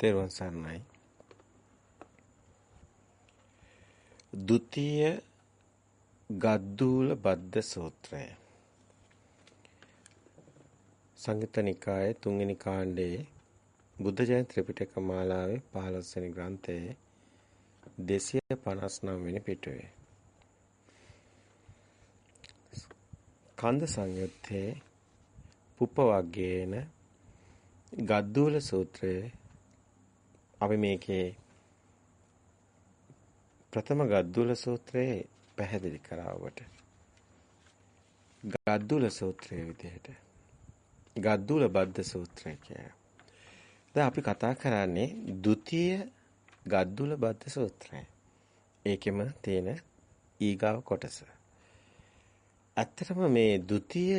තෙරුවන් සරණයි. ဒုတိယගද්දූල බද්ද සූත්‍රය සංයුත්ත නිකායේ තුන්වෙනි කාණ්ඩයේ බුද්ධ ජයන්ති ත්‍රිපිටක මාලාවේ 15 වෙනි ග්‍රන්ථයේ 259 වෙනි පිටුවේ කන්ද සංයුත්තේ පුප්ප වග්ගයේන ගද්දූල සූත්‍රයේ අපි මේකේ ප්‍රථම ගද්දුල සූත්‍රයේ පැහැදිලි කරා ඔබට. ගද්දුල සූත්‍රයේ විදිහට. ගද්දුල බද්ද සූත්‍රය කියලා. දැන් අපි කතා කරන්නේ ဒ ුතිය ගද්දුල බද්ද සූත්‍රය. ඒකෙම තියෙන ඊගාව කොටස. ඇත්තටම මේ ဒ ුතිය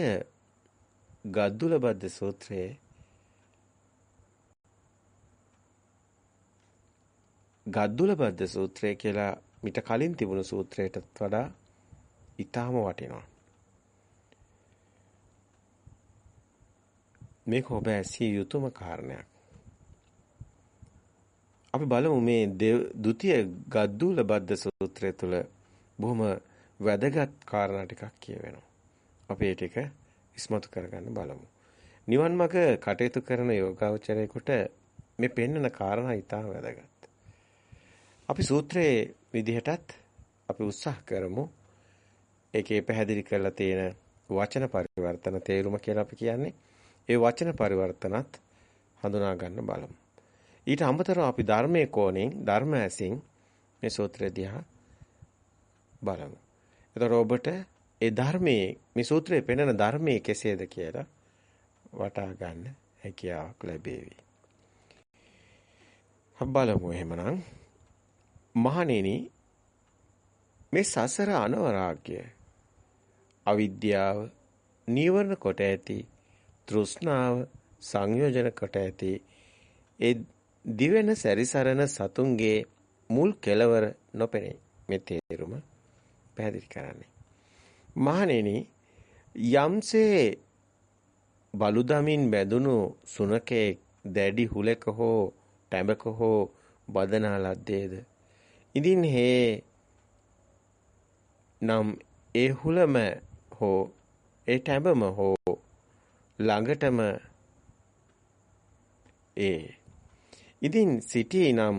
ගද්දුල බද්ද සූත්‍රයේ ගද්දුල බද්ද සූත්‍රය කියලා මිට කලින් තිබුණු සූත්‍රයටත් වඩා ඊටාම වටිනවා. මේක ඔබ ඇසිය යුතුම කාරණයක්. අපි බලමු මේ ဒုတိ ය ගද්දුල බද්ද සූත්‍රය තුල බොහොම වැදගත් කාරණා ටිකක් කියවෙනවා. අපි ඒ ටික ඉස්මතු කරගන්න බලමු. නිවන් මඟ කටයුතු කරන යෝගාවචරයෙකුට මේ පෙන්වන කාරණා ඊටාම වැදගත්. අපි සූත්‍රයේ විදිහටත් අපි උත්සාහ කරමු. ඒකේ පැහැදිලි කරලා තියෙන වචන පරිවර්තන තේරුම කියලා අපි කියන්නේ. ඒ වචන පරිවර්තනත් හඳුනා ගන්න බලමු. ඊට අමතරව අපි ධර්මයේ කෝණයෙන් ධර්ම ඇසින් මේ සූත්‍රය දිහා බලමු. එතකොට ඔබට ඒ ධර්මයේ මේ සූත්‍රයේ පෙන්වන ධර්මයේ කෙසේද කියලා වටහා ගන්න හැකියාවක් ලැබේවි. බලමු එහෙමනම් මහණෙනි මේ සසර අනවරාග්‍ය අවිද්‍යාව නීවරණ කොට ඇති තෘෂ්ණාව සංයෝජන කොට ඇති ඒ දිවෙන සැරිසරන සතුන්ගේ මුල් කෙලවර නොපෙනේ. මේ තේරුම පැහැදිලි කරන්නේ. මහණෙනි යම්සේ බලුදමින් බැඳුණු සුනකේ දැඩි හුලක හෝ ටැඹක හෝ බදනා ලද්දේද ඉදින් හේ නම් ඒ හුලම හෝ ඒ ටැඹම හෝ ළඟටම ඒ. ඉදින් සිටී නම්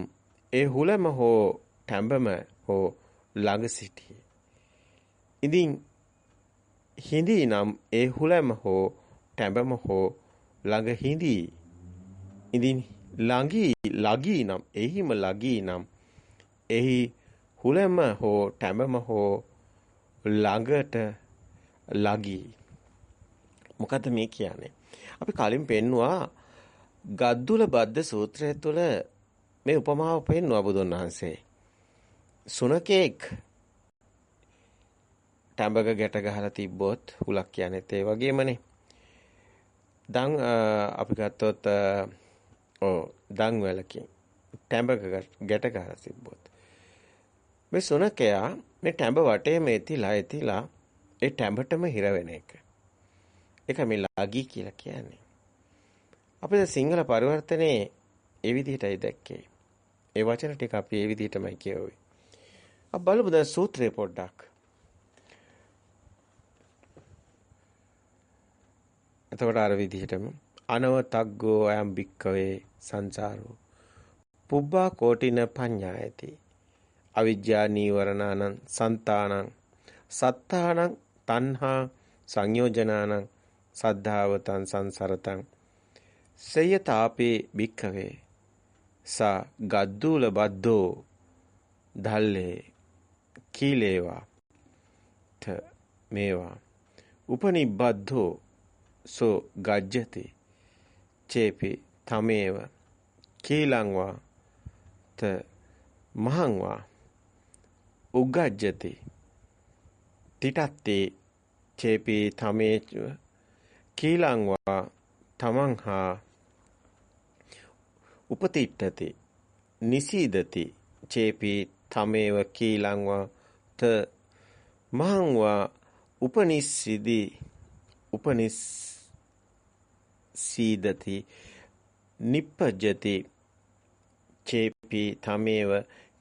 ඒ හුලම හෝ ටැඹම හෝ ළඟ සිටී ඉදින් හිඳී නම් ඒ හුලම හෝ ටැඹම හෝ ළඟ හිඳී. ඉදින් ළඟී ලගී නම් එහිම ලගී නම් එහි හුලම හෝ ටැඹම හෝ ළඟට ලගී. මොකද්ද මේ කියන්නේ? අපි කලින් පෙන්නවා ගද්දුල බද්ද සූත්‍රය තුළ මේ උපමාව පෙන්වුවා බුදුන් වහන්සේ. සුනකෙක් ටැඹක ගැට ගහලා තිබ්බොත් හුලක් කියන්නේත් ඒ වගේමනේ. දන් අපි ගත්තොත් ඔව් දන් වලකින් ටැඹක ගැට ගහලා තිබ්බොත් මේ සුනකයා මේ ටැඹ වටේම එතිලා එතිලා ඒ ටැඹටම හිර වෙන එක. ඒක මේ ලාගී කියලා කියන්නේ. අපේ සිංහල පරිවර්තනයේ ඒ විදිහටයි දැක්කේ. ඒ වචන ටික අපි ඒ විදිහටමයි කියවුවේ. අප බලමු දැන් සූත්‍රය පොඩ්ඩක්. එතකොට අර විදිහටම අනවතග්ගෝ අයම් භික්කවේ සංසාරෝ පුබ්බා කෝටින පඤ්ඤායති අවිජ්ජා නීවරණානං සන්තානං. සත්තානං තණ්හා සංයෝජනානං සද්ධාවතං සංසරතං. සයතාපේ භික්ඛවේ. සා ගද්දූල බද්දෝ ධල්ලේ කීලේවා. ත මේවා. උපනිබ්බද්දෝ සෝ ගජ්ජති. චේපි තමේව. කීලංවා. ත මහංවා. උග්ගජ්ජති. තිටත්තේ චේපි තමේ කීලංවා තමං හා උපතිට්ඨති. නිසීදති චේපි තමේව කීලංවා ත මහංවා උපනිස්සිදි උපනිස් සීදති නිප්පජති චේපි තමේව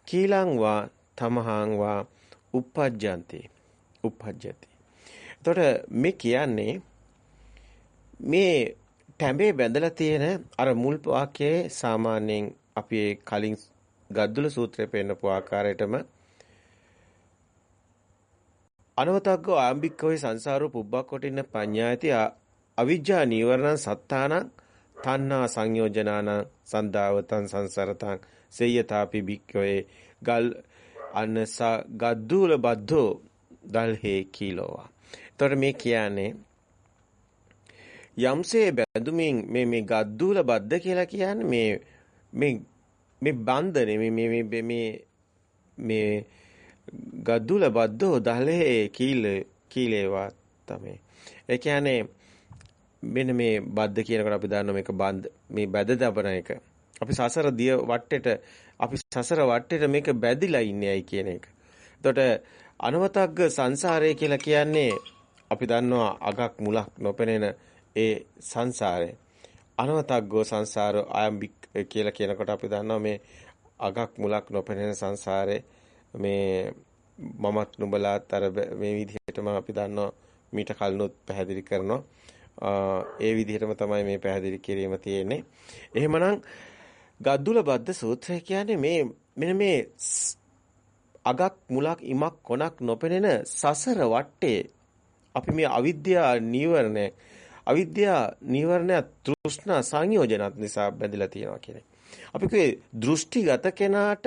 කීලං වා තමහං වා uppajjanti uppajjati එතකොට මේ කියන්නේ මේ ටැඹේ බැඳලා තියෙන අර මුල් වාක්‍යයේ සාමාන්‍යයෙන් අපි කලින් ගද්දුල සූත්‍රයේ පෙන්නපු ආකාරයටම අනවතග්ගෝ ආම්බික්කවේ සංසාරෝ පුබ්බක්කොටින්න පඤ්ඤායති අවිජ්ජා නීවරණ සත්තානං තණ්හා සංයෝජනාන සන්දාවතං සංසරතං සේයතාපි බික්කවේ ගල් අනස ගද්දුල බද්දෝ දල්හේ කීලෝවා. එතකොට මේ කියන්නේ යම්සේ බැඳුමින් මේ මේ ගද්දුල බද්ද කියලා කියන්නේ මේ මේ මේ බන්ධනේ මේ මේ මේ මේ ගද්දුල බද්දෝ දලේ කීල කීලේවා තමයි. ඒ කියන්නේ මෙන්න මේ බද්ද කියනකොට අපි දන්නවා මේක බන්ද මේ බැද දබන එක. අපි සසර දිය වටේට අපි සසර වටේට මේක බැදිලා ඉන්නේයි කියන එක. එතකොට අනවතග්ග සංසාරය කියලා කියන්නේ අපි දන්නවා අගක් මුලක් නොපෙනෙන ඒ සංසාරය. අනවතග්ගෝ සංසාරෝ ආයම්බික් කියලා කියනකොට අපි දන්නවා මේ අගක් මුලක් නොපෙනෙන සංසාරේ මේ මමත් නුඹලාත් අර මේ විදිහටම අපි දන්නවා මීට කලිනුත් පැහැදිලි කරනවා. ඒ විදිහටම තමයි මේ පැහැදිලි කිරීම තියෙන්නේ. එහෙමනම් ගද්දුල බද්ද සූත්‍රය කියන්නේ මේ මෙන්න මේ අගක් මුලක් ඉමක් කොනක් නොපෙනෙන සසර වටේ අපි මේ අවිද්‍යා නීවරණය අවිද්‍යා නීවරණය තෘෂ්ණා සංයෝජනත් නිසා බැඳිලා තියෙනවා කියන්නේ. අපි කියේ දෘෂ්ටිගත කෙනාට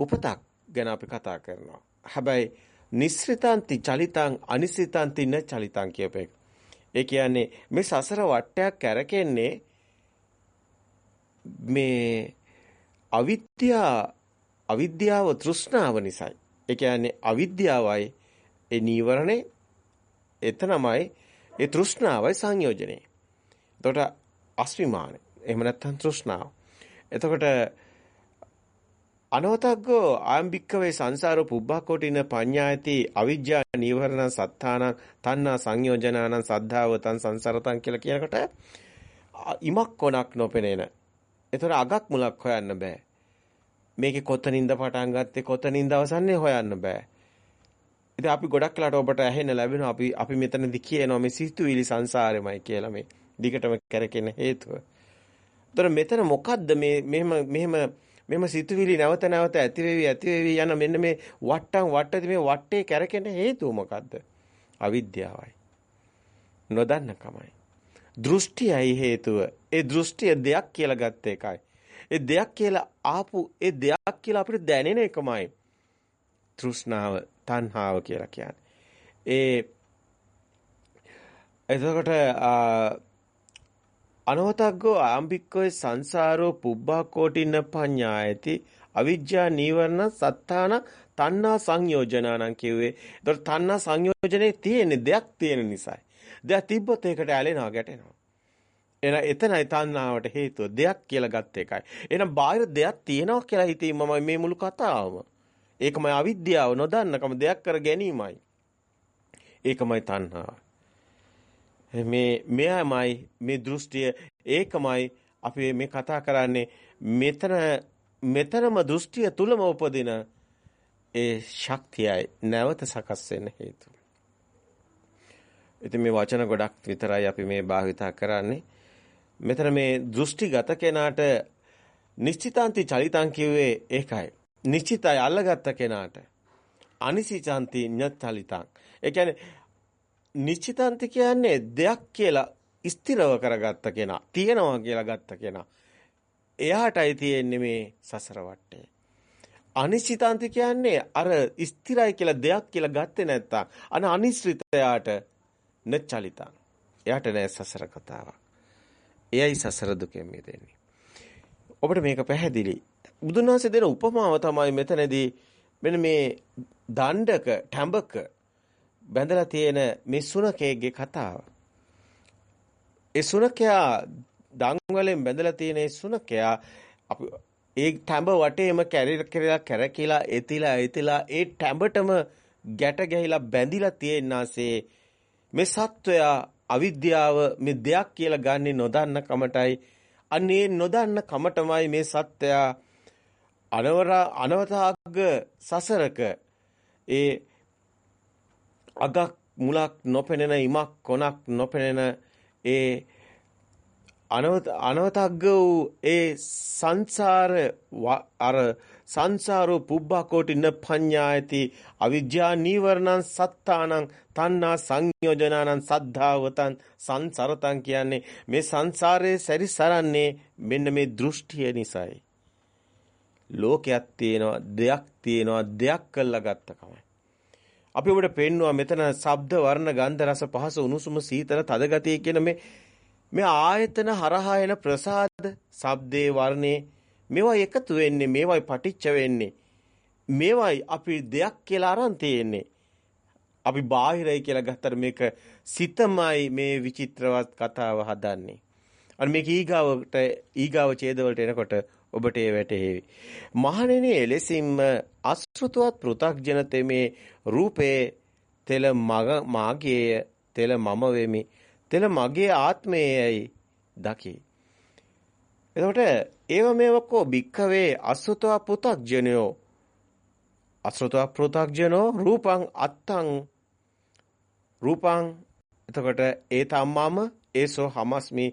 උපතක් ගැන අපි කතා කරනවා. හැබැයි නිස්සෘතාන්ති චලිතං අනිසිතාන්ති න චලිතං කියපේක. ඒ කියන්නේ මේ සසර වටයක් කැරකෙන්නේ මේ අවිද්‍යා අවිද්‍යාව තෘෂ්ණාව නිසායි. ඒ කියන්නේ අවිද්‍යාවයි ඒ නීවරණේ එතනමයි ඒ තෘෂ්ණාවයි සංයෝජනේ. එතකොට අස්විමාන. එහෙම නැත්නම් තෘෂ්ණාව. එතකොට අනවතග්ගෝ ආම්බික්කවේ සංසාරෝ පුබ්බක්කොටින පඤ්ඤායති අවිජ්ජා නීවරණ සත්තාන තණ්හා සංයෝජනානං සද්ධාවතං සංසරතං කියලා කියනකොට ඉමක් කොනක් නොපෙනෙන. ඒතර අගක් මුලක් හොයන්න බෑ. මේකේ කොතනින්ද පටන් ගත්තේ කොතනින්ද අවසන්නේ හොයන්න බෑ. ඉතින් අපි ගොඩක් වෙලාට ඔබට ඇහෙන්න ලැබෙනවා අපි අපි මෙතනදි කියනවා මේ සිතුවිලි සංසාරෙමයි කියලා මේ දිගටම කරකෙන හේතුව. ඒතර මෙතන මොකද්ද මේ මෙහෙම මෙහෙම මෙම සිතුවිලි නැවත නැවත ඇති වෙවි ඇති වෙවි යන මෙන්න මේ වට්ටම් වට්ටති මේ වටේ කැරකෙන හේතුව මොකද්ද? අවිද්‍යාවයි. නොදන්නකමයි. දෘෂ්ටියයි හේතුව. ඒ දෘෂ්ටිය දෙයක් කියලා ගත්ත එකයි. ඒ දෙයක් කියලා ආපු ඒ දෙයක් කියලා අපිට දැනෙන එකමයි. තෘෂ්ණාව, තණ්හාව කියලා කියන්නේ. ඒ එතකොට අනවතග්ගෝ ආම්බික්කෝය සංසාරෝ පුබ්බා කෝටින්න පඤ්ඤායති අවිජ්ජා නීවරණ සත්තාන තණ්හා සංයෝජනානම් කිව්වේ. ඒතකොට තණ්හා සංයෝජනේ තියෙන්නේ දෙයක් තියෙන නිසායි. දෙයක් තිබ්බොත් ඒකට ඇලෙනවා ගැටෙනවා. එන එතනයි තණ්හාවට හේතුව දෙයක් කියලා ගත්ත එකයි. එහෙනම් බාහිර දෙයක් තියෙනවා කියලා හිතීම මම මේ මුළු කතාවම. ඒකමයි අවිද්‍යාව නොදන්නකම දෙයක් කර ගැනීමයි. ඒකමයි තණ්හාව. මේ මෙයමයි මේ දෘෂ්ටිය ඒකමයි අපි මේ කතා කරන්නේ මෙතන මෙතනම දෘෂ්ටිය තුලම උපදින ඒ ශක්තියයි නැවත සකස් වෙන්න හේතුව. ඉතින් මේ වචන ගොඩක් විතරයි අපි මේ භාවිතා කරන්නේ. මෙතන මේ දෘෂ්ටිගත කෙනාට නිශ්චිතාන්ති චලිතං කිව්වේ ඒකයි. නිශ්චිතයි අල්ලගත්ත කෙනාට අනිසිචාන්ති ඤචලිතං. ඒ කියන්නේ නිශ්චිතාන්ත කියන්නේ දෙයක් කියලා ස්ථිරව කරගත්ත කෙනා, තියෙනවා කියලා ගත්ත කෙනා. එයාටයි තියෙන්නේ මේ සසර වටේ. අනිශ්චිතාන්ත කියන්නේ අර ස්ථිරයි කියලා දෙයක් කියලා ගත්තේ නැත්තම් අන අනිශ්චිතයාට නචලිතං. එයාට නෑ සසර කතාවක්. එයයි සසර දුකෙන් මිදෙන්නේ. ඔබට මේක පැහැදිලි. බුදුන් වහන්සේ දෙන උපමාව තමයි මෙතනදී මෙන්න මේ දණ්ඩක ටැඹක බැඳලා තියෙන මේ සුනකයේ කතාව. ඒ සුනකයා දංවලෙන් බැඳලා තියෙන ඒ සුනකයා අපි ඒ තඹ වටේම කැරිලා කැරකිලා එතිලා එතිලා ඒ තඹටම ගැට ගැහිලා බැඳිලා තියෙනාසේ මේ සත්වයා අවිද්‍යාව මේ දෙයක් කියලා ගන්නේ නොදන්න කමටයි. අනේ නොදන්න කමටමයි මේ සත්‍යය අනවර අනවතාග්ග සසරක ඒ අගක් මුලක් නොපෙනෙන ඉමක් කොනක් නොපෙනෙන ඒ අනවත අනවතග්ග වූ ඒ සංසාර අර සංසාරෝ පුබ්බා කෝටින පඤ්ඤායති අවිජ්ජා නීවරණං සත්තානං තණ්හා සංයෝජනානං සද්ධාවතං සංසරතං කියන්නේ මේ සංසාරයේ සැරිසරන්නේ මෙන්න මේ දෘෂ්ටිය නිසායි. ලෝකයක් තියෙනවා දෙයක් තියෙනවා දෙයක් කළා ගත්තකමයි අපි ඔබට පෙන්නවා මෙතන ශබ්ද වර්ණ ගන්ධ රස පහස උණුසුම සීතල තද ගතිය කියන මේ මේ ආයතන හරහා එන ප්‍රසාද, ශබ්දේ වර්ණේ මේවා එකතු වෙන්නේ, මේවායි පටිච්ච වෙන්නේ. මේවායි අපි දෙයක් කියලා අරන් තියෙන්නේ. අපි බාහිරයි කියලා ගත්තට මේක සිතමයි මේ විචිත්‍රවත් කතාව හදන්නේ. අර මේක ඊගාවට ඊගාව ඡේදවලට එනකොට ඔබට ඒ වැටහෙවි. මහණෙනි එලෙසින්ම අසෘතවත් පෘ탁ජන තෙමේ රූපේ තෙල මග මාගේ තෙල මම වෙමි. තෙල මගේ ආත්මයයි දකි. එතකොට ඒව මේවකෝ භික්ඛවේ අසුතව පුතග්ජනයෝ අසුතව පුතග්ජනෝ රූපං අත්තං. රූපං එතකොට ඒ තම්මම ඒසෝ හමස්මි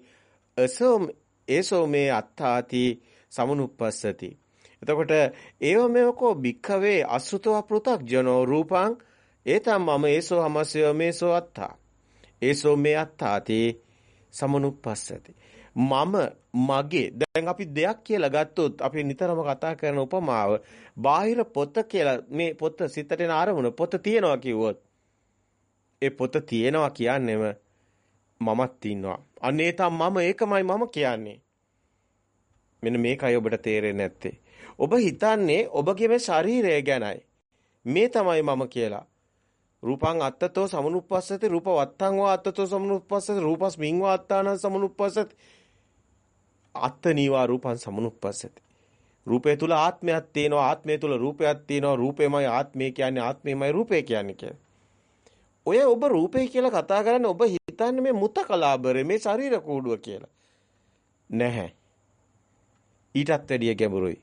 අසෝ ඒසෝ මේ අත්තාති සමනුප්පස්සති. එතකොට ඒව මේවකෝ භික්ඛවේ අසුතව පුතග්ජනෝ රූපං ඒ තම්මම ඒසෝ හමස්ය මේසෝ අත්තා. ඒසෝ මේ අත්තාතේ සමනුප්පස්සති. මම මගේ. දැන් අපි දෙයක් කියලා ගත්තොත් අපි නිතරම කතා කරන උපමාව බාහිර පොත කියලා මේ පොත සිතට එන අරමුණ පොත තියනවා කිව්වොත් ඒ පොත තියෙනවා කියන්නේම මමත් ඉන්නවා. අනේ තම මම ඒකමයි මම කියන්නේ. මෙන්න මේකයි ඔබට තේරෙන්නේ නැත්තේ. ඔබ හිතන්නේ ඔබගේ මේ ශරීරය ගැනයි. මේ තමයි මම කියලා. රූපං අත්තතෝ සමනුප්පස්සති රූප වත්තං වා අත්තතෝ සමනුප්පස්සති රූපස්මින් වා අත්තානං සමනුප්පස්සති. අත්තනීවා රූපං සමනුප්පස්සති රූපය තුල ආත්මයක් තියෙනවා ආත්මය තුල රූපයක් තියෙනවා රූපේමයි ආත්මය කියන්නේ ආත්මේමයි රූපේ කියන්නේ කියලා. ඔය ඔබ රූපේ කියලා කතා කරන්නේ ඔබ හිතන්නේ මේ මුතකලාබරේ මේ ශරීර කූඩුව කියලා. නැහැ. ඊටත් වැඩිය ගැඹුරුයි.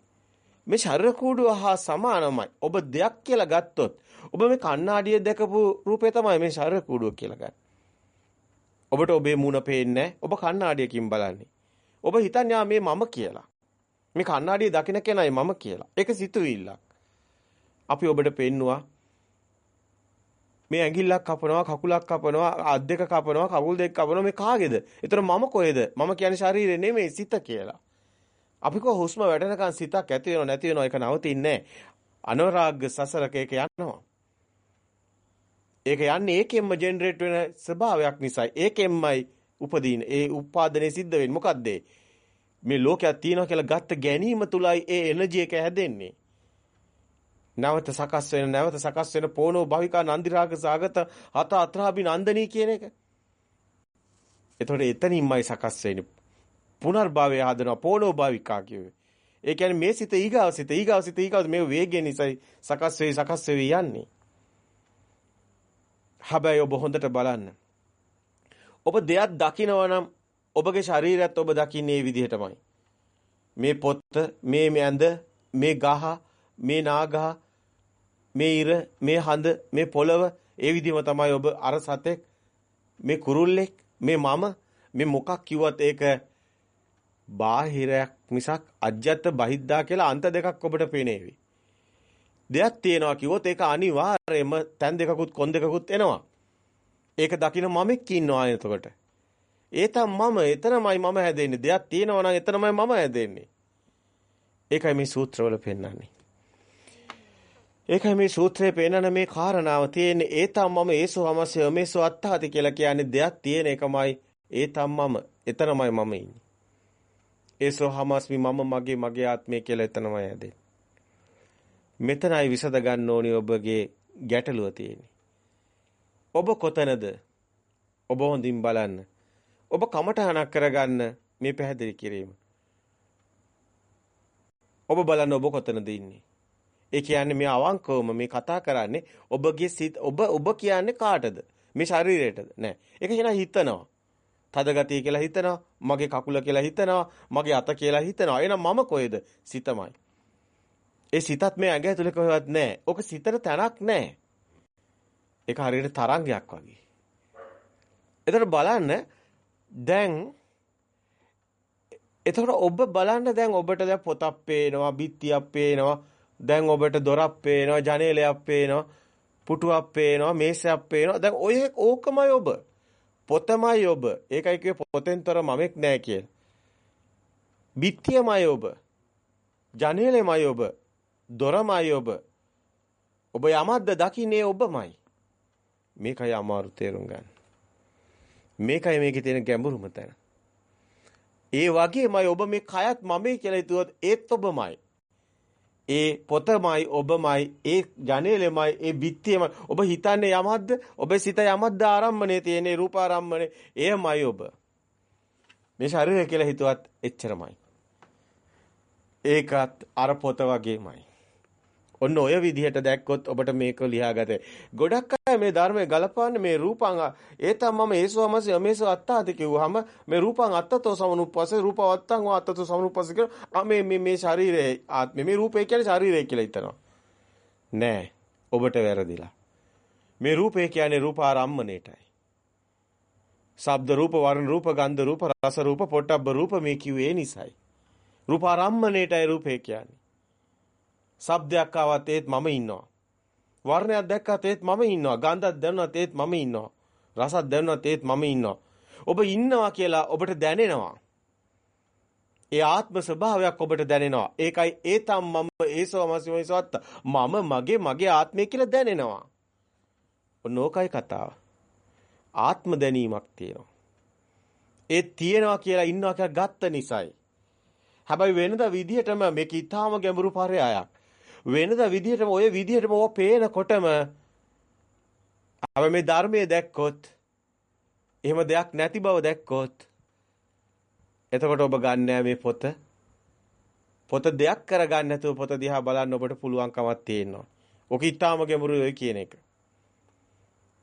මේ ශරීර කූඩුව හා සමානමයි. ඔබ දෙයක් කියලා ගත්තොත් ඔබ මේ කණ්ණාඩියේ දැකපු රූපේ තමයි මේ ශරීර කූඩුව කියලා ගන්න. ඔබට ඔබේ මූණ පේන්නේ ඔබ කණ්ණාඩියකින් බලන්නේ. ඔබ හිතන්නේ මේ මම කියලා. මේ කණ්ණාඩියේ දකින්න කෙනයි මම කියලා. ඒක සිතුවිල්ලක්. අපි ඔබට පෙන්නවා මේ ඇඟිල්ලක් කපනවා කකුලක් කපනවා අත් දෙක කපනවා කකුල් දෙක කපනවා මේ කාගේද? ඒතර මම කොහෙද? මම කියන්නේ ශරීරේ නෙමෙයි සිත කියලා. අපි කො හුස්ම වැටෙනකන් සිතක් ඇති වෙනව නැති වෙනව ඒක නවතින්නේ අනවරාග්ග සසරක ඒක යනවා. ඒක යන්නේ ඒකෙන්ම ජෙනරේට් වෙන ස්වභාවයක් නිසායි. ඒකෙන්මයි උපදීන. ඒ උපාදනය සිද්ධ වෙන්නේ. මොකද්ද මේ ලෝකයක් තියෙනවා කියලා ගත්ත ගැනීම තුලයි ඒ එනර්ජි එක හැදෙන්නේ. නැවත සකස් වෙන නැවත සකස් වෙන පොණෝ භවිකා නන්දිරාග සාගත හත අත්‍රාභි නන්දනී කියන එක. එතකොට එතනින්මයි සකස් වෙන්නේ. පුනර්භවය හදනවා පොණෝ භවිකා කියුවේ. ඒ කියන්නේ මේ සිත ඊගාව සිත ඊගාව සිත ඊගාව මේ වේගය නිසායි සකස් වෙයි සකස් වෙවි යන්නේ. හැබැයි ඔබ හොඳට බලන්න. ඔබ දෙයක් දකිනවා නම් ඔබගේ ශරීරයත් ඔබ දකින්නේ මේ විදිහටමයි. මේ පොත්ත, මේ මැඳ, මේ ගහ, මේ නාගහ, මේ ඉර, මේ හඳ, මේ පොළව ඒ විදිහම තමයි ඔබ අර සතෙක්, මේ කුරුල්ලෙක්, මේ මම, මේ මොකක් කිව්වත් ඒක බාහිරයක් මිසක් අජ්‍යත් බහිද්දා කියලා අන්ත දෙකක් ඔබට පේනේවි. දෙයක් තියෙනවා කිව්වොත් ඒක අනිවාර්යයෙන්ම තැන් දෙකකුත් කොන් දෙකකුත් එනවා. ඒක දකින්න මමෙක් ඉන්නවා එතකොට. ඒ මම එතනමයි මම හැදෙන්නේ. දෙයක් තියෙනවා නම් එතනමයි මම හැදෙන්නේ. ඒකයි මේ සූත්‍රවල පෙන්වන්නේ. ඒකයි මේ සූත්‍රයේ පෙන්වන මේ කාරණාව තියෙන්නේ ඒ මම ඒසෝ අමසය මේසෝ අත්තාති කියලා කියන්නේ දෙයක් තියෙන එකමයි ඒ මම එතනමයි මම ඉන්නේ. ඒසෝ හමස්මි මම මගේ මගේ ආත්මය කියලා එතනමයි හැදෙන්නේ. මෙතනයි විසඳ ගන්න ඕනි ඔබගේ ගැටලුව තියෙන්නේ. ඔබ කොතනද? ඔබ හොඳින් බලන්න. ඔබ කමටහනක් කරගන්න මේ පැහැදිලි කිරීම. ඔබ බලන්න ඔබ කොතනද ඉන්නේ? ඒ කියන්නේ මේ අවංකවම මේ කතා කරන්නේ ඔබගේ සිත ඔබ ඔබ කියන්නේ කාටද? මේ ශරීරයටද? නෑ. ඒක හිනා හිතනවා. තද ගතිය කියලා හිතනවා. මගේ කකුල කියලා හිතනවා. මගේ අත කියලා හිතනවා. එහෙනම් මම කොහෙද? සිතමයි. ඒ සිතත් මේ ඇඟ ඇතුලේ කොහෙවත් නැහැ. ඕක සිතට තැනක් නැහැ. ඒක හරියට තරංගයක් වගේ. එතකොට බලන්න දැන් එතකොට ඔබ බලන්න දැන් ඔබට දැන් පොතක් පේනවා, බිත්තියක් පේනවා, දැන් ඔබට දොරක් පේනවා, ජනේලයක් පේනවා, පුටුවක් පේනවා, මේසයක් පේනවා. දැන් ඔය ඕකමයි ඔබ. පොතමයි ඔබ. ඒකයි කියේ පොතෙන්තර මමෙක් නෑ කියලා. බිත්තියමයි ඔබ. ජනේලෙමයි ඔබ. දොරමයි ඔබ. ඔබ යමක්ද දකින්නේ ඔබමයි. මේකයි අමාරු තේරුම් ගන්න. මේකයි මේකේ තියෙන ගැඹුරුම තැන. ඒ වගේමයි ඔබ මේ කයත් මමයි කියලා හිතුවොත් ඒත් ඔබමයි. ඒ පොතමයි ඔබමයි ඒ ජනේලෙමයි ඒ බිත්තියමයි ඔබ හිතන්නේ යමක්ද ඔබ සිත යමක්ද ආරම්මනේ තියෙන රූපාරම්මනේ එයමයි ඔබ මේ ශරීරය කියලා හිතුවත් එච්චරමයි ඒකත් අර පොත වගේමයි ඔන්න ඔය විදිහට දැක්කොත් ඔබට මේක ලියාගත. ගොඩක් අය මේ ධර්මයේ ගලපන්නේ මේ රූපං ඒතම් මම ඒසෝමස යමේසෝ අත්තාති කිව්වහම මේ රූපං අත්තතෝ සමනුප්පස රූපවත්තං වා අත්තතෝ සමනුප්පස කියලා මේ මේ මේ ශරීරයේ ආත්මය මේ රූපය කියන්නේ ශරීරය කියලා හිතනවා. නෑ ඔබට වැරදිලා. මේ රූපය කියන්නේ රූපාරම්මණයටයි. ශබ්ද රූප වර්ණ රූප ගන්ධ රූප රස රූප පොට්ටබ්බ රූප මේ කිව්වේ නිසයි. රූපාරම්මණයටයි රූපය කියන්නේ. ශබ්දයක් ආවත් ඒත් මම ඉන්නවා. වර්ණයක් දැක්කත් ඒත් මම ඉන්නවා. ගන්ධයක් දැනුණත් ඒත් මම ඉන්නවා. රසක් දැනුණත් ඒත් මම ඉන්නවා. ඔබ ඉන්නවා කියලා ඔබට දැනෙනවා. ඒ ආත්ම ස්වභාවයක් ඔබට දැනෙනවා. ඒකයි ඒතම් මම ඒසවමසිමයිසවත් මම මගේ මගේ ආත්මය කියලා දැනෙනවා. ඔන්නෝකයි කතාව. ආත්ම දැනීමක් තියෙනවා. ඒ තියෙනවා කියලා ඉන්නවා කියලා ගත්ත නිසායි. හැබැයි වෙනද විදිහටම මේක ඊටාම ගැඹුරු පරයයක්. වෙනද විදිහටම ඔය විදිහටම ඕක පේනකොටම අපි මේ ධර්මයේ දැක්කොත් එහෙම දෙයක් නැති බව දැක්කොත් එතකොට ඔබ ගන්නෑ මේ පොත පොත දෙයක් කරගන්න නැතුව පොත දිහා බලන්න ඔබට පුළුවන්කමක් තියෙනවා. ඔක ඊටාම ගැඹුරුයි කියන එක.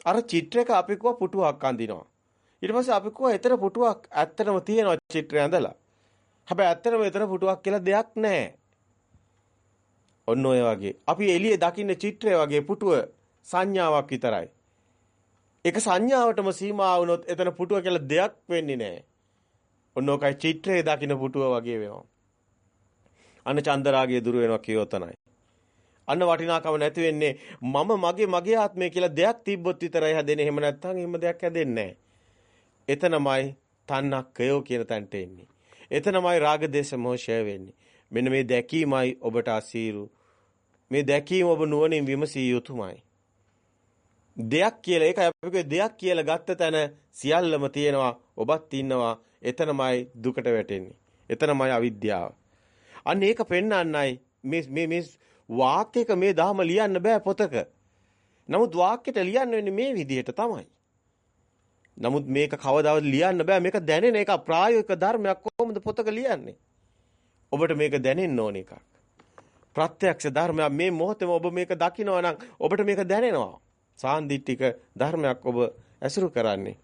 අර චිත්‍රයක අපි කව පුටුවක් අඳිනවා. ඊට පස්සේ අපි කව එතන පුටුවක් ඇත්තටම තියෙනවා චිත්‍රය ඇඳලා. හැබැයි ඇත්තටම එතන පුටුවක් කියලා දෙයක් නැහැ. ඔන්න ඔය වගේ. අපි එළියේ දකින්න චිත්‍රය වගේ පුටුව සංඥාවක් විතරයි. ඒක සංඥාවටම සීමා වුණොත් එතන පුටුව කියලා දෙයක් වෙන්නේ නැහැ. ඔන්න ඔකයි චිත්‍රයේ දකින්න පුටුව වගේ වෙනවා. අන්න චන්දරාගය දුර වෙනවා කියෝතනයි. අන්න වටිනාකම නැති වෙන්නේ මම මගේ මගේ ආත්මය කියලා දෙයක් තිබ්බොත් විතරයි හැදෙන්නේ. එහෙම නැත්නම් එහෙම දෙයක් හැදෙන්නේ නැහැ. එතනමයි තණ්හක්කයෝ කියන තැනට එන්නේ. එතනමයි රාග දේශ මොහය වෙන්නේ. මෙන්න මේ දැකීමයි ඔබට අසීරු. මේ දැකීම ඔබ නුවණින් විමසිය යුතුමයි. දෙයක් කියලා ඒක අපි දෙයක් කියලා ගත්ත තැන සියල්ලම තියෙනවා ඔබත් ඉන්නවා. එතනමයි දුකට වැටෙන්නේ. එතනමයි අවිද්‍යාව. අන්න ඒක පෙන්වන්නයි මේ මේ මේ වාක්‍යයක මේ දහම ලියන්න බෑ පොතක. නමුත් වාක්‍යෙට ලියන්න වෙන්නේ මේ විදිහට තමයි. නමුත් මේක කවදාවත් ලියන්න බෑ. මේක දැනෙන එක ප්‍රායෝගික ධර්මයක් කොහොමද පොතක ලියන්නේ? ඔබට මේක දැනෙන්න ඕන එකක්. ප්‍රත්‍යක්ෂ ධර්මයක් මේ මොහොතේම ඔබ මේක දකිනවා නම් ඔබට මේක දැනෙනවා. සාන්දිටික ධර්මයක් ඔබ ඇසුරු කරන්නේ.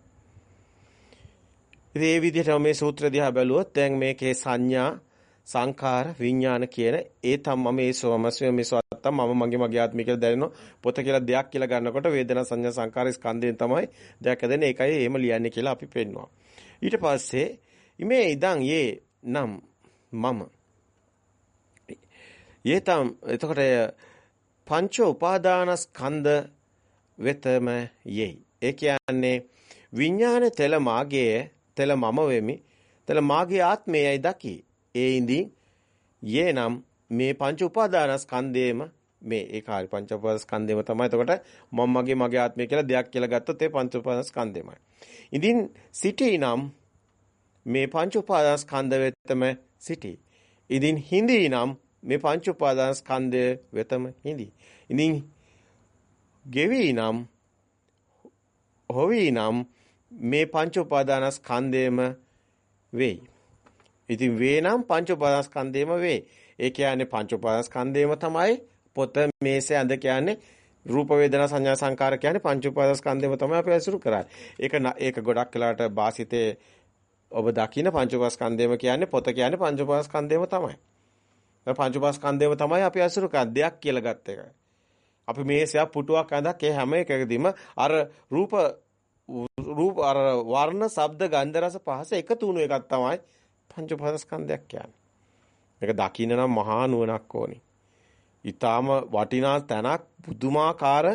ඉතින් මේ විදිහට මේ සූත්‍ර දිහා බැලුවොත් දැන් මේකේ සංඥා සංඛාර විඥාන කියන ඒ තම මේ සෝමස්ය මේ සවත්තම් මම මගේ මගේ ආත්මය කියලා දැනෙනවා පොත කියලා දෙයක් කියලා ගන්නකොට වේදනා සංඥා සංඛාර ස්කන්ධයෙන් තමයි දෙයක් හදන්නේ ඒකයි එහෙම ලියන්නේ කියලා අපි පෙන්නවා ඊට පස්සේ ඉමේ ඉදන් යේ නම් මම යේතම් එතකොට පංච උපාදානස්කන්ධ වෙතම යෙයි. ඒ කියන්නේ විඥාන තෙල මාගේ තෙල මම වෙමි. තෙල මාගේ ආත්මයයි දකි. ඒ ඉඳින් යේනම් මේ පංච උපාදානස්කන්ධේම මේ ඒකාරි පංච උපාදානස්කන්ධේම තමයි. එතකොට මම මගේ මගේ ආත්මය කියලා දෙයක් කියලා ගත්තොත් ඒ පංච උපාදානස්කන්ධේමයි. ඉතින් සිටීනම් මේ පංච උපාදානස්කන්ධ වෙතම සිටී. ඉතින් හිඳීනම් මේ පංච උපාදාන ස්කන්ධය වෙතම හිඳි. ඉතින් ගෙවි නම් හොවි නම් මේ පංච උපාදාන ස්කන්ධයම වෙයි. ඉතින් වේ නම් පංච උපාදාන ස්කන්ධයම වේ. ඒ කියන්නේ පංච උපාදාන ස්කන්ධයම තමයි පොත මේසේ අඳ කියන්නේ රූප වේදනා සංඥා සංකාර කියන්නේ පංච උපාදාන ස්කන්ධයම තමයි අපි අසුරු කරන්නේ. ඒක ඒක ගොඩක් වෙලාට වාසිතේ ඔබ දකින පංචපාස්කන්ධයම කියන්නේ පොත කියන්නේ පංචපාස්කන්ධයම තමයි. පංචපාස්කන්ධයම තමයි අපි අසුරු දෙයක් කියලා ගත්ත එක. අපි මේසයක් පුටුවක් ඇඳක් ඒ හැම එකකදීම අර රූප රූප අර වර්ණ, ශබ්ද, ගන්ධ, රස, පහස එකතු වුණු එකක් තමයි පංචපාස්කන්ධයක් කියන්නේ. මේක දකින්න නම් මහා නුවණක් ඕනි. ඊටාම වටිනා තැනක් පුදුමාකාර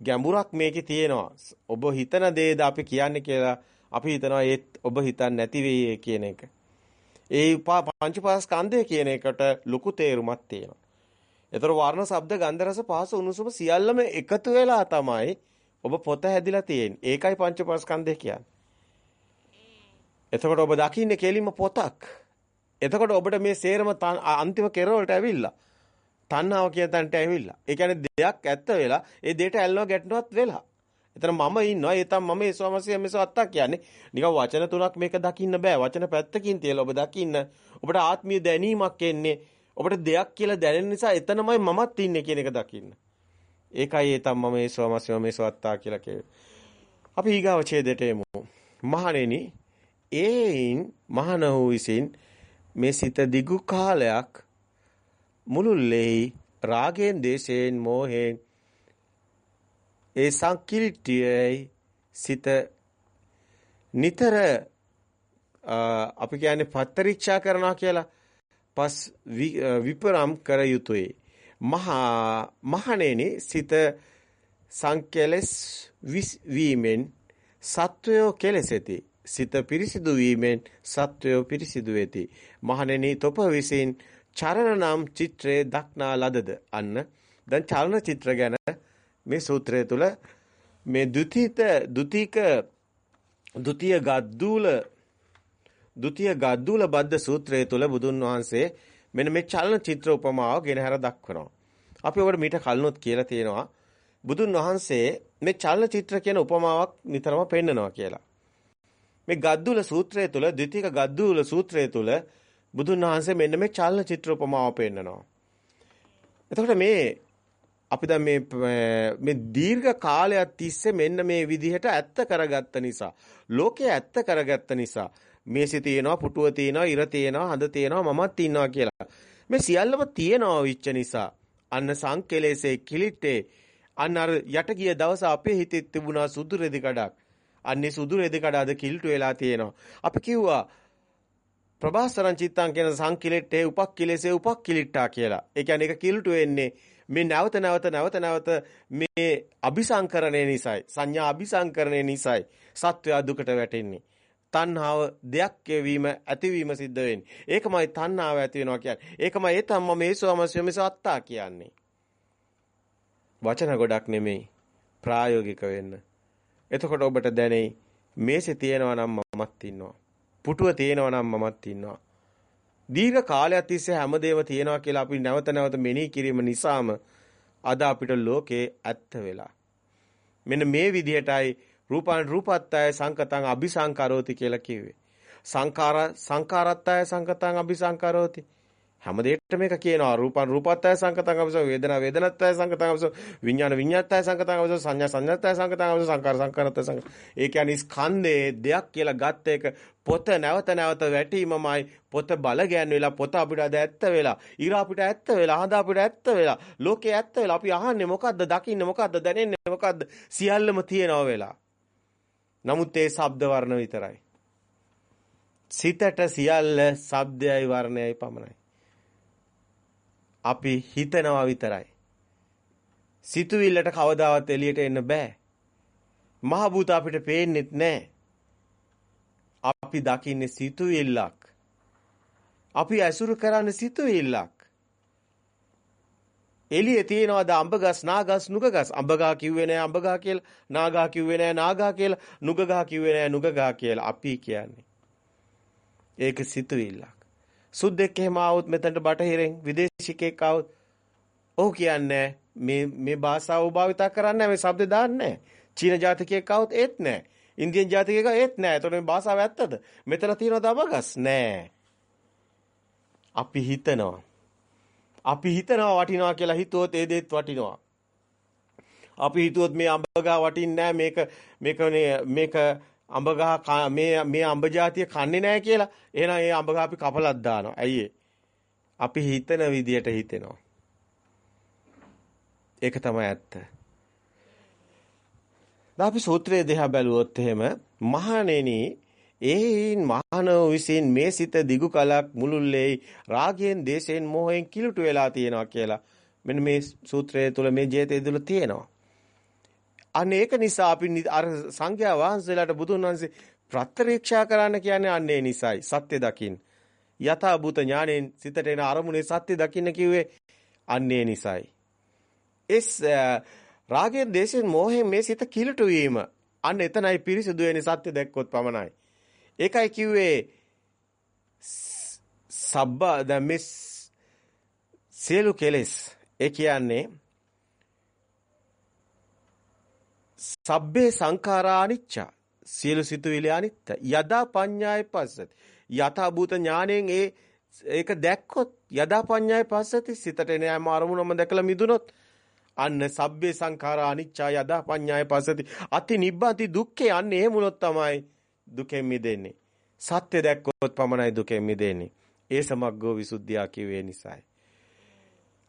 ගැඹුරක් මේකේ තියෙනවා. ඔබ හිතන දේද අපි කියන්නේ කියලා අපි හිතනවා ඒත් ඔබ හිතන්නේ නැති වෙයි කියන එක. ඒ පංචපාස්කන්ධය කියන එකට ලොකු තේරුමක් තියෙනවා. ඒතර වර්ණ, ශබ්ද, ගන්ධ, රස, පහස, උණුසුම සියල්ලම එකතු වෙලා තමයි ඔබ පොත හැදිලා තියෙන්නේ. ඒකයි පංචපාස්කන්ධය කියන්නේ. එතකොට ඔබ දකින්නේ කෙලින්ම පොතක්. එතකොට ඔබට මේ සේරම අන්තිම කෙරවලට ඇවිල්ලා. තණ්හාව කියන තැනට ඇවිල්ලා. ඒ කියන්නේ දෙයක් ඇත්ත වෙලා ඒ දෙයට ඇල්ලව ගැටනවත් වෙලා. එතන මම ඉන්නවා ඒ තම මම ඒසවමසිය මෙසව අත්තක් කියන්නේ. නිකන් වචන තුනක් මේක දකින්න බෑ. වචන පැත්තකින් තියලා ඔබ දකින්න. ඔබට ආත්මීය දැනීමක් එන්නේ. ඔබට දෙයක් කියලා දැනෙන නිසා එතනමයි මමත් ඉන්නේ කියන එක දකින්න. ඒකයි ඒ තම මම ඒසවමසිය මෙසව අත්තා කියලා කියේ. අපි ඊගාව ඡේදයට එමු. මහණෙනි ඒයින් මහණ වූ විසින් මේ සිත දිගු කාලයක් මුළුල්ලේ රාගයෙන් දේශයෙන් මෝහයෙන් ඒ සංකිලිටියයි සිත නිතර අපි කියන්නේ පත්තරීක්ෂා කරනවා කියලා පස් විපරම් කර යුතුය. මහා මහණෙනි සිත සංකලස් වීමෙන් සත්වයෝ කෙලසෙති. සිත පිරිසිදු වීමෙන් සත්වයෝ පිරිසිදු වෙති. මහණෙනි තොප විසින් චරණ නම් චිත්‍රයේ දක්නා ලදද? අන්න. දැන් චලන චිත්‍ර ගැන මේ සූත්‍රය තුල මේ ද්විතීත ද්විතීක ද්විතීය ගද්දූල ද්විතීය ගද්දූල බද්ද සූත්‍රය තුල බුදුන් වහන්සේ මෙන්න මේ චලන චිත්‍ර උපමාව ගෙනහැර දක්වනවා. අපි ඔබට මීට කලිනුත් කියලා තියෙනවා බුදුන් වහන්සේ මේ චලන චිත්‍ර කියන උපමාවක් නිතරම පෙන්නනවා කියලා. මේ ගද්දුල සූත්‍රය තුල ද්විතීක ගද්දුල සූත්‍රය තුල බුදුන් වහන්සේ මෙන්න මේ චලන චිත්‍ර උපමාව පෙන්නනවා. එතකොට මේ අපි දැන් මේ මේ දීර්ඝ කාලයක් තිස්සේ මෙන්න මේ විදිහට ඇත්ත කරගත්ත නිසා ලෝකයේ ඇත්ත කරගත්ත නිසා මේසි තියෙනවා පුටුව තියෙනවා ඉර තියෙනවා හඳ තියෙනවා මමත් ඉන්නවා කියලා. මේ සියල්ලම තියෙනවා විච්ච නිසා. අන්න සංකලේසේ කිලිටේ අන්න අර යට ගිය දවස අපේ හිතේ තිබුණා සුදු රෙදි කඩක්. අන්නේ සුදු රෙදි කඩ අද කිල්ටු වෙලා තියෙනවා. අපි කිව්වා ප්‍රභාසරං චිත්තං කියන සංකිලෙට්ටේ උපක්කිලෙසේ උපක්කිලිට්ටා කියලා. ඒ කියන්නේ ඒක කිලුට වෙන්නේ මේ නැවත නැවත නැවත නැවත මේ අபிසංකරණය නිසායි. සංඥා අபிසංකරණය නිසායි සත්වයා දුකට වැටෙන්නේ. තණ්හාව දෙයක් වීම ඇතිවීම සිද්ධ වෙන්නේ. ඒකමයි තණ්හාව ඇති වෙනවා කියන්නේ. ඒකමයි ඒ තම්ම මේ සෝමස්ය සත්තා කියන්නේ. වචන ගොඩක් නෙමෙයි ප්‍රායෝගික වෙන්න. එතකොට ඔබට දැනෙයි මේසේ තියෙනවා නම් මමත් ඉන්නවා. පුටුව තියෙනවා නම් මමත් ඉන්නවා. දීර්ඝ කාලයක් තිස්සේ හැමදේම තියෙනවා කියලා අපි නැවත නැවත මෙනෙහි කිරීම නිසාම අද අපිට ලෝකේ ඇත්ත වෙලා. මෙන්න මේ විදිහටයි රූපං රූපත්තය සංකතං අபிසංකරෝති කියලා කිව්වේ. සංඛාර සංඛාරත්තය සංකතං අபிසංකරෝති. හැම දෙයකටම මේක කියනවා. රූපං රූපත්තය සංකතං අවස වේදනා වේදනත්තය සංකතං අවස විඥාන විඥාත්තය සංකතං අවස සංඥා සංඥාත්තය සංකතං අවස සංකාර සංකාරත්තය සංක ඒ කියන්නේ ස්කන්ධේ දෙයක් කියලා ගත්ත එක පොත නැවත නැවත වැටීමමයි පොත බල ගෑන් වෙලා පොත අපිට අද ඇත්ත වෙලා ඉර අපිට ඇත්ත වෙලා හඳ අපිට ඇත්ත වෙලා ලෝකේ ඇත්ත වෙලා. අපි අහන්නේ මොකද්ද දකින්නේ මොකද්ද දැනෙන්නේ මොකද්ද? සියල්ලම තියෙනව වෙලා. නමුත් ඒ ශබ්ද වර්ණ විතරයි. සිතට සියල්ල ශබ්දයයි වර්ණයයි පමණයි. අපි හිතනවා විතරයි. සිතුවිල්ලට කවදාවත් එළියට එන්න බෑ. මහ භූත අපිට පේන්නෙත් නෑ. අපි දකින්නේ සිතුවිල්ලක්. අපි ඇසුරු කරන්නේ සිතුවිල්ලක්. එළියේ තියනවාද අඹගස් නාගස් නුගගස් අඹගා කිව්වේ නෑ අඹගා කියලා නාගා කිව්වේ නෑ නාගා කියලා නුගගා කිව්වේ නෑ නුගගා කියලා අපි කියන්නේ ඒක සිතුවිල්ලක් සුද්දෙක් එහෙම ආවොත් මෙතනට බටහිරෙන් විදේශිකෙක් ආවොත් ඔහු කියන්නේ මේ මේ භාෂාව භාවිතා කරන්නේ මේ શબ્ද දාන්නේ චීන ජාතිකයෙක් ආවොත් ඒත් නැහැ. ඉන්දියන් ජාතිකයෙක් ඒත් නැහැ. එතකොට මේ භාෂාව ඇත්තද? මෙතන තියෙනවද අබගස්? නැහැ. අපි හිතනවා. අපි හිතනවා වටිනවා කියලා හිතුවොත් ඒ දෙත් වටිනවා. අපි හිතුවොත් මේ අඹගා වටින්නේ මේක මේක මේක අඹ ගහ මේ මේ අඹ జాතිය කන්නේ නැහැ කියලා. එහෙනම් ඒ අඹ ගහ අපි කපලක් දානවා. ඇයි අපි හිතන විදියට හිතෙනවා. ඒක තමයි ඇත්ත. දැන් අපි සූත්‍රයේ දෙහා බැලුවොත් එහෙම මහණෙනි ඒයින් මහණව විසින් මේ සිත දිගු කලක් මුළුල්ලේ රාගයෙන් දේශයෙන් මොහෙන් කිලුට වෙලා තියෙනවා කියලා මෙන්න මේ සූත්‍රය තුළ මේ ජේතේ තුළ තියෙනවා. අන්න ඒක නිසා අපි අර සංඝයා වහන්සේලාට බුදුන් වහන්සේ ප්‍රත්‍යක්ෂා කරන්න කියන්නේ අන්නේ නිසයි සත්‍ය දකින්න. යථා භූත ඥාණයෙන් සිතට එන අරමුණේ සත්‍ය දකින්න කිව්වේ අන්නේ නිසයි. එස් රාගයෙන් දේශයෙන් මොහෙන් මේ සිත කිලුට වීම අන්න එතනයි පිරිසුදු වෙන්නේ සත්‍ය දැක්කොත් පමණයි. ඒකයි කිව්වේ සබ්බ දැන් මේ සියලු කෙලෙස් ඒ කියන්නේ සබ්බේ සංඛාරා අනිච්ච සියලු සිතුවිලි අනිත්‍ය. යදා පඤ්ඤාය පස්සති. යථා භූත ඥාණයෙන් ඒ ඒක දැක්කොත් යදා පඤ්ඤාය පස්සති. සිතට එන යම් අරමුණම දැකලා මිදුනොත් අන්න සබ්බේ සංඛාරා අනිච්චා යදා පඤ්ඤාය පස්සති. අති නිබ්බති දුක්ඛේ අන්න එහෙම වුණොත් තමයි දුකෙන් මිදෙන්නේ. සත්‍ය දැක්කොත් පමණයි දුකෙන් මිදෙන්නේ. ඒ සමග්ගෝ විසුද්ධිය කියවේ නිසායි.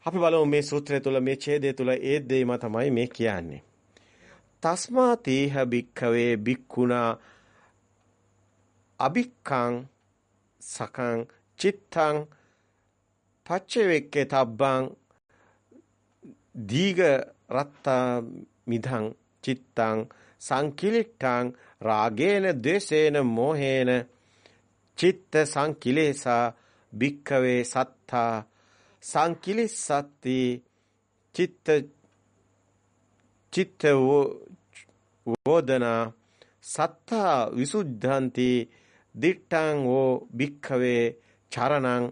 අපි බලමු මේ සූත්‍රය තුළ මේ ඡේදය තුළ ඒ දෙයම තමයි මේ කියන්නේ. තස්මා තේහ භික්ඛවේ භික්ඛුනා අභික්ඛං සකං චිත්තං පච්චවේක්කේ තබ්බං දීග රත්තා මිධං චිත්තං සංකිලිට්ඨං රාගේන ද්වේෂේන මෝහේන චිත්ත සංකිලේසා භික්ඛවේ සත්තා සංකිලිස්සති චිත්ත චිත්ත වෝදනා සත්තා විසුද්ධන්ති දිට්ඨං ඕ භික්ඛවේ චරණං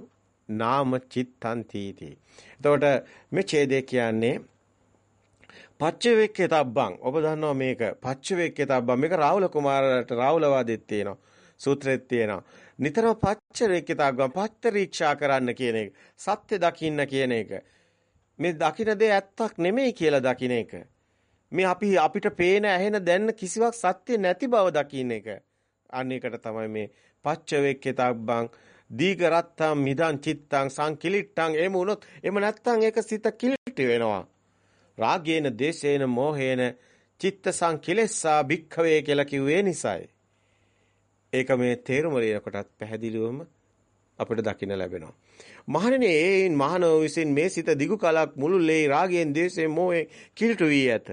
නාම චිත්තං තීති. එතකොට මේ ඡේදය කියන්නේ පච්චවේක්කේ තබ්බං. ඔබ දන්නවා මේක පච්චවේක්කේ තබ්බං. මේක රාහුල කුමාරට රාහුල වාදෙත් තියෙනවා. සූත්‍රෙත් තියෙනවා. නිතරම පච්චවේක්කේ තබ්බං පත්තරීක්ෂා කරන්න කියන එක. සත්‍ය දකින්න කියන එක. මේ දකින දේ ඇත්තක් නෙමෙයි කියලා දකින එක. මේ අපි අපිට පේන ඇහෙන දැන්න කිසිවක් සත්‍ය නැති බව දකින්න එක. අන්න ඒකට තමයි මේ පච්චවේක්කිතබ්බං දීඝරත්තම් මිදං චිත්තං සංකිලිට්ටං එමු උනොත් එම නැත්තම් ඒක සිත කිලිටි වෙනවා. රාගේන දේශේන මෝහේන චිත්ත සංකිලෙස්සා භික්ඛවේ කියලා කිව්වේ නිසායි. ඒක මේ තේරුම ලියනකොටත් පැහැදිලිවම අපිට දකින්න ලැබෙනවා. මහණෙනි ඒයින් මහණෝ විසින් මේ සිත දිගු කලක් මුළුල්ලේ රාගයෙන් දේශයෙන් මෝහයෙන් කිලිටු වී ඇත.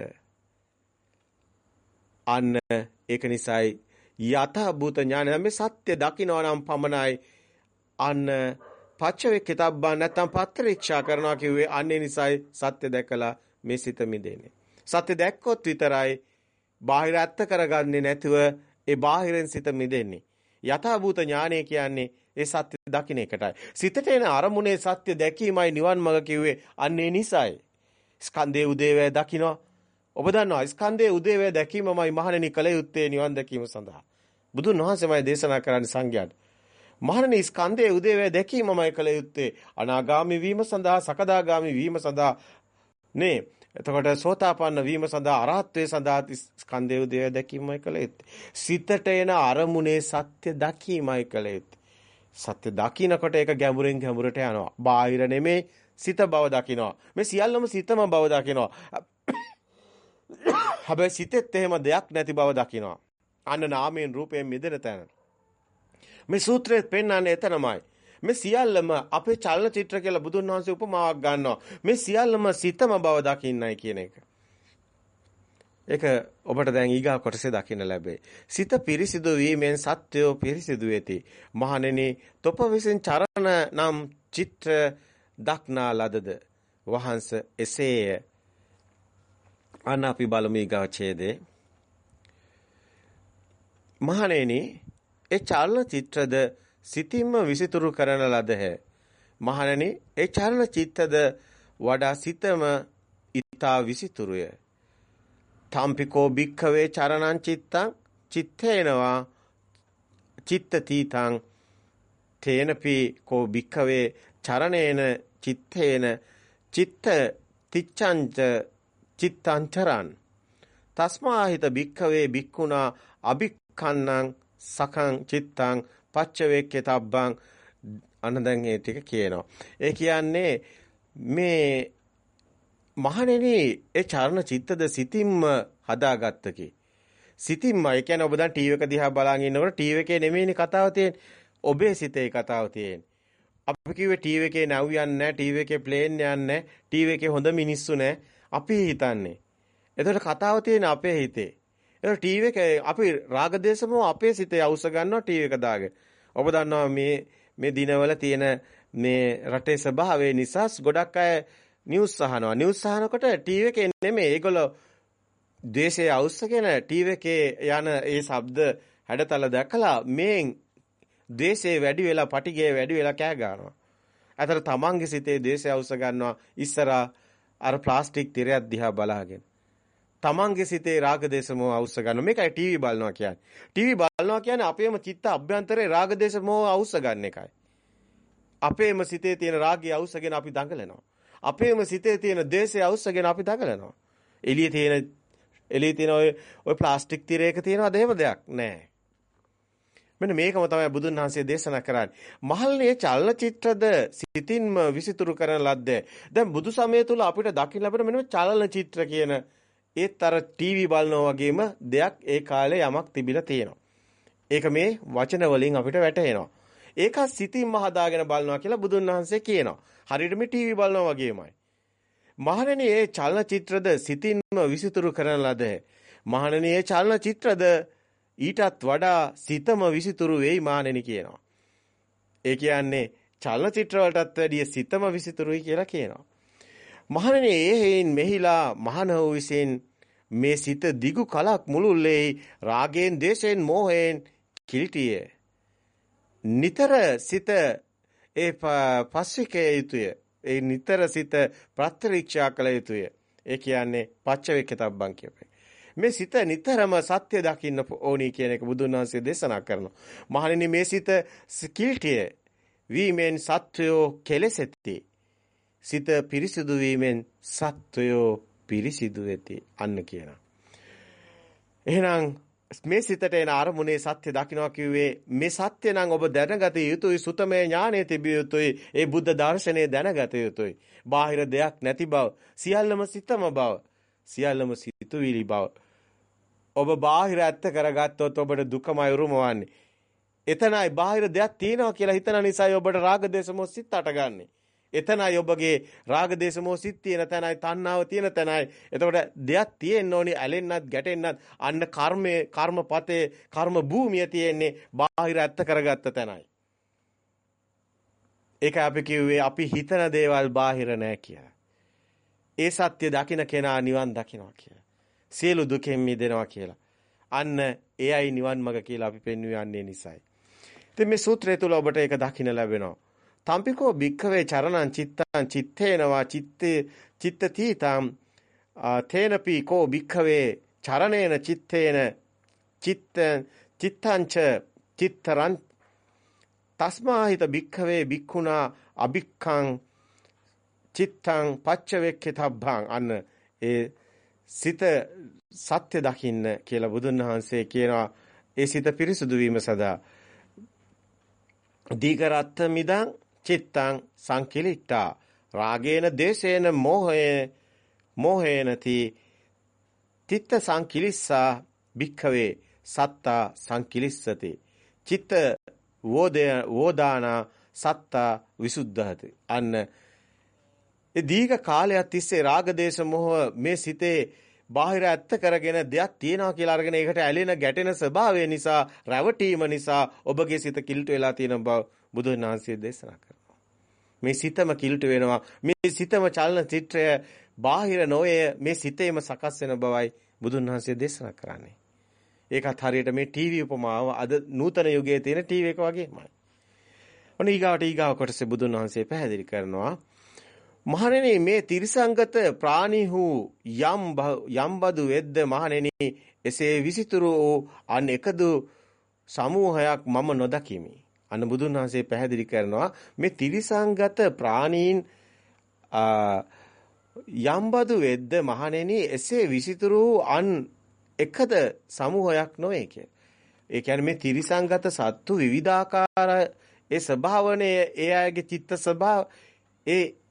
අන්න ඒක නිසායි යත භූත ඥානය මේ සත්‍ය දකිනවා නම් පමණයි අන්න පච්චවේ කිතබ්බා නැත්තම් පත්‍රීක්ෂා කරනවා කිව්වේ අන්නේ නිසායි සත්‍ය දැකලා මේ සිත මිදෙන්නේ. සත්‍ය දැක්කොත් විතරයි බාහිර ඇත්ත කරගන්නේ නැතුව ඒ බාහිරෙන් සිත මිදෙන්නේ. යථා භූත ඥානය කියන්නේ ඒ සත්‍ය දකින්න එකටයි. සිතට එන අරමුණේ සත්‍ය දැකීමයි නිවන් මඟ කිව්වේ අන්නේ නිසායි. ස්කන්ධේ උදේවැය දකින්න ඔබ දන්නවා ස්කන්ධයේ උදේවැය දැකීමමයි මහණෙනි කල යුත්තේ නිවන් දැකීම සඳහා. බුදුන් වහන්සේමයි දේශනා කරන්නේ සංඝයාට. මහණෙනි ස්කන්ධයේ උදේවැය දැකීමමයි කල යුත්තේ අනාගාමි වීම සඳහා සකදාගාමි වීම සඳහා නේ එතකොට සෝතාපන්න වීම සඳහා අරහත්ත්වයේ සඳහා ස්කන්ධයේ උදේවැය දැකීමයි කල යුත්තේ. සිතට එන අරමුණේ සත්‍ය දැකීමයි කල යුත්තේ. සත්‍ය දකින්නකොට ඒක ගැඹුරෙන් ගැඹුරට යනවා. බාහිර නෙමේ සිත බව දකිනවා. මේ සියල්ලම සිතම බව දකිනවා. හැබැයි සිතෙත් එහෙම දෙයක් නැති බව දකිනවා. අන්න නාමයෙන් රූපයෙන් මිදෙන තැන. මේ සූත්‍රයේ පෙන්වන්නේ එතනමයි. මේ සියල්ලම අපේ චලනචිත්‍ර කියලා බුදුන් වහන්සේ උපමාවක් ගන්නවා. මේ සියල්ලම සිතම බව දකින්නයි කියන එක. ඒක ඔබට දැන් ඊගා කොටසේ දකින්න ලැබේ. සිත පිරිසිදු වීමෙන් සත්‍යෝ පිරිසිදු වෙති. මහණෙනි, තොප විසින් චරණ නම් චිත්‍ර දක්නා ලදද වහන්ස එසේය අන්න අපි බලමු ඊගා ඡේදේ. මහණෙනි ඒ චලන චිත්‍රද සිතින්ම විසිතුරු කරන ලදහ. මහණෙනි ඒ චලන චිත්තද වඩා සිතම ඊතා විසිතුරුය. තම්පිකෝ භික්ඛවේ චරණං චිත්තං චිත්තේනවා චිත්ත තීතං තේනපි කෝ භික්ඛවේ චරණේන චිත්තේන චිත්ත තිච්ඡංච චිත්තංචරං තස්මාහිත භික්ඛවේ භික්ඛුනා අභික්ඛ අබික්ඛන්නං සකං චිත්තං පච්චවේක්කේ තබ්බං අන්න දැන් ඒ ටික කියනවා. ඒ කියන්නේ මේ මහණෙනි ඒ චරණ චිත්තද සිතින්ම හදාගත්තකි. සිතින්ම ඒ කියන්නේ ඔබ දැන් ටීවී එක දිහා බලන් ඉන්නකොට ටීවී එකේ නෙමෙයිනේ කතාව තියෙන්නේ. ඔබේ සිතේ කතාව තියෙන්නේ. අපි කිව්වේ ටීවී එකේ නැව් යන්නේ නැහැ, ටීවී එකේ ප්ලේන් යන්නේ නැහැ, ටීවී එකේ හොඳ මිනිස්සු නැහැ. අපි හිතන්නේ. එතකොට කතාව තියෙන අපේ හිතේ. එතකොට ටීවී එක අපි රාගදේශමෝ අපේ සිතේ අවශ්‍ය ගන්නවා ටීවී එක දාගෙන. ඔබ දන්නවා මේ මේ දිනවල තියෙන මේ රටේ ස්වභාවය නිසා ගොඩක් අය නිවුස් අහනවා. නිවුස් අහනකොට ටීවී එකේ නෙමෙයි ඒගොල්ලෝ ද්වේෂයේ අවශ්‍යගෙන ටීවී එකේ යන ඒ ශබ්ද හැඩතල දැකලා මේන් ද්වේෂයේ වැඩි වෙලා පටිගය වැඩි වෙලා කෑ ගන්නවා. අතර තමන්ගේ සිතේ ද්වේෂය අවශ්‍ය ගන්නවා ඉස්සරහා අර ප්ලාස්ටික් තිරයක් දිහා බලාගෙන. තමන්ගේ සිතේ රාග දේශ මොහ අවශ්‍ය ගන්න. මේකයි ටීවී බලනවා කියන්නේ. ටීවී බලනවා කියන්නේ අපේම චිත්ත අභ්‍යන්තරේ රාග දේශ මොහ අවශ්‍ය ගන්න එකයි. අපේම සිතේ තියෙන රාගය අවශ්‍යගෙන අපි දඟලනවා. අපේම සිතේ තියෙන දේශය අවශ්‍යගෙන අපි දඟලනවා. එළියේ තියෙන එළියේ තියෙන ඔය ඔය ප්ලාස්ටික් තිරයක තියෙනවද එහෙම දෙයක් නැහැ. මෙන්න මේකම තමයි බුදුන් වහන්සේ දේශනා කරන්නේ. මහල්නේ චලනචිත්‍රද සිතින්ම විසිතුරු කරන ලද්දේ. දැන් බුදු සමය තුල අපිට දකින්න ලැබෙන මෙන්න චලනචිත්‍ර කියන ඒත් අර ටීවී බලනවා වගේම දෙයක් ඒ කාලේ යමක් තිබිලා තියෙනවා. ඒක මේ වචන වලින් අපිට වැටහෙනවා. ඒක සිතින්ම හදාගෙන බලනවා කියලා බුදුන් වහන්සේ කියනවා. හරියට මේ ටීවී බලනවා වගේමයි. මහණෙනි ඒ චලනචිත්‍රද සිතින්ම විසිතුරු කරන ලද. මහණෙනි ඒ චලනචිත්‍රද ඊටත් වඩා සිතම විසිතුරු වෙයි මානෙනි කියනවා. ඒ කියන්නේ චලනචිත්‍ර වලටත් වැඩිය සිතම විසිතුරුයි කියලා කියනවා. මහණෙනි ඒ හේයින් මෙහිලා මහණව විසින් මේ සිත දිගු කලක් මුළුල්ලේ රාගයෙන්, දේශයෙන්, මෝහයෙන් කිලිටියේ. නිතර සිත ඒ පස්විකේ යුතුය. ඒ නිතර සිත ප්‍රත්‍යක්ෂා කළ යුතුය. ඒ කියන්නේ පච්චවේක්කතබ්බන් කියපේ. මේ සිත නිතරම සත්‍ය දකින්න ඕනි කියන එක බුදුන් වහන්සේ දේශනා කරනවා. මහණෙනි මේ සිත කිල්ටිය වීමෙන් සත්වයෝ කෙලෙසෙති. සිත පිරිසිදු වීමෙන් සත්වයෝ පිරිසිදු වෙති අන්න කියනවා. එහෙනම් මේ සිතට එන අරමුණේ සත්‍ය දකින්නවා කිව්වේ මේ සත්‍ය නම් ඔබ දැනගත යුතුයි සුතමේ ඥානෙ තිබිය යුතුයි ඒ බුද්ධ දර්ශනය දැනගත යුතුයි බාහිර දෙයක් නැති බව සියල්ලම සිතම බව සියල්ලම සිතුවිලි බව ඔබ බාහිර ඇත්ත කරගත්තොත් ඔබට දුකමයි උරුමවන්නේ. එතනයි බාහිර දෙයක් තියෙනවා කියලා හිතන නිසායි ඔබට රාග දේශ මොහ සිත් අටගන්නේ. එතනයි ඔබගේ රාග දේශ මොහ සිත් තියෙන තැනයි තණ්හාව තියෙන තැනයි. එතකොට දෙයක් තියෙන්න ඕනි ඇලෙන්නත් ගැටෙන්නත් අන්න කර්මයේ කර්මපතේ කර්ම භූමිය තියෙන්නේ බාහිර ඇත්ත කරගත්ත තැනයි. ඒක අපි කිව්වේ අපි හිතන දේවල් බාහිර නෑ කියලා. ඒ සත්‍ය දකින්න කෙනා නිවන් දකින්නවා කියලා. සියලු දුකෙන් මිදෙනවා කියලා. අන්න එයයි නිවන් මඟ කියලා අපි පෙන්වන්නේ නිසයි. ඉතින් මේ සූත්‍රය තුල ඔබට ඒක දකින්න ලැබෙනවා. තම්පිකෝ භික්ඛවේ චරණං චිත්තං චිත්තේනවා චිත්තේ චිත්තතීතං තේනපි කෝ භික්ඛවේ චරණේන චිත්තේන චිත්ත චිත්තංච චිත්තරං තස්මාහිත භික්ඛවේ භික්ඛුනා අභික්ඛං චිත්තං පච්චවෙක්ඛතබ්බං අන්න ඒ සිත සත්‍ය දකින්න කියලා බුදුන් වහන්සේ කියනවා. ඒ සිත පිරිසුදු වීම සඳහා. දීකරත්ත මිදං චිත්තං සංකිලිට්ඨා. රාගේන දේශේන මෝහේ මෝහේනති. තිත්ත සංකිලිස්සා භික්ඛවේ සත්තා සංකිලිස්සති. චිත්ත වෝදේ වෝදානා සත්තා විසුද්ධහති. අන්න ඒ දීඝ කාලයක් තිස්සේ රාග දේශ මොහ මේ සිතේ බාහිර ඇත්ත කරගෙන දෙයක් තියනවා කියලා අරගෙන ඒකට ඇලෙන ගැටෙන ස්වභාවය නිසා රැවටීම නිසා ඔබගේ සිත කිල්ට වෙලා තියෙන බව බුදුන් වහන්සේ දේශනා කරනවා. මේ සිතම කිල්ට වෙනවා. මේ සිතම චලන චිත්‍රය බාහිර නොයේ මේ සිතේම සකස් වෙන බවයි බුදුන් වහන්සේ දේශනා කරන්නේ. ඒකත් හරියට මේ ටීවී උපමාව අද නූතන යුගයේ තියෙන ටීවී එක වගේමයි. ඔන්න ඊගාවට ඊගාව කොටසේ බුදුන් වහන්සේ පැහැදිලි කරනවා මහණෙනි මේ තිරිසංගත ප්‍රාණීහු යම් යම් බදු වෙද්ද මහණෙනි එසේ විසිතුරු වූ අන් එකදු සමූහයක් මම නොදකිමි. අන්න බුදුන් වහන්සේ පැහැදිලි කරනවා මේ තිරිසංගත ප්‍රාණීන් යම් බදු වෙද්ද මහණෙනි එසේ විසිතුරු වූ අන් එකද සමූහයක් නොවේ කිය. ඒ කියන්නේ මේ තිරිසංගත සත්තු විවිධාකාර ඒ ස්වභාවනේ ඒ අයගේ චිත්ත ස්වභාව ඒ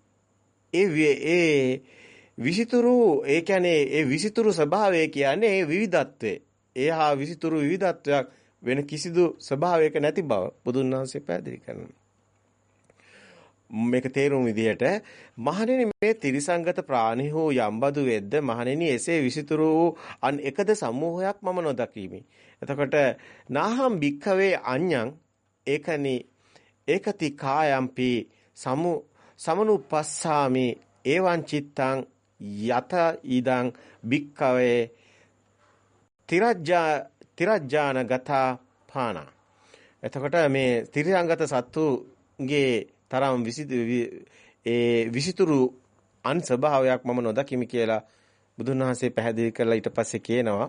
ඒ ඒ විසිතුරු ඒ කියන්නේ ඒ විසිතුරු ස්වභාවය කියන්නේ ඒ විවිධත්වය. ඒ හා විසිතුරු විවිධත්වයක් වෙන කිසිදු ස්වභාවයක නැති බව බුදුන් වහන්සේ පැහැදිලි කරනවා. මේක තේරුම් විදිහට මහණෙනි මේ තිරිසංගත ප්‍රාණි හෝ යම්බදු වෙද්ද මහණෙනි එසේ විසිතුරු වූ අන් එකද සමූහයක් මම නොදකීමි. එතකොට නාහම් භික්ඛවේ අඤ්ඤං ඒකනි ඒකති කායම්පි සමු සමනුපස්සාමි එවං චිත්තං යත ඉදං භික්ඛවේ තිරජ්ජා තිරජ්ජාන ගතා පාන. එතකොට මේ තිරිසංගත සත්තුගේ තරම් ඒ විසිතුරු අන් ස්වභාවයක් මම නොදකිමි කියලා බුදුන් වහන්සේ පැහැදිලි කරලා ඊට පස්සේ කියනවා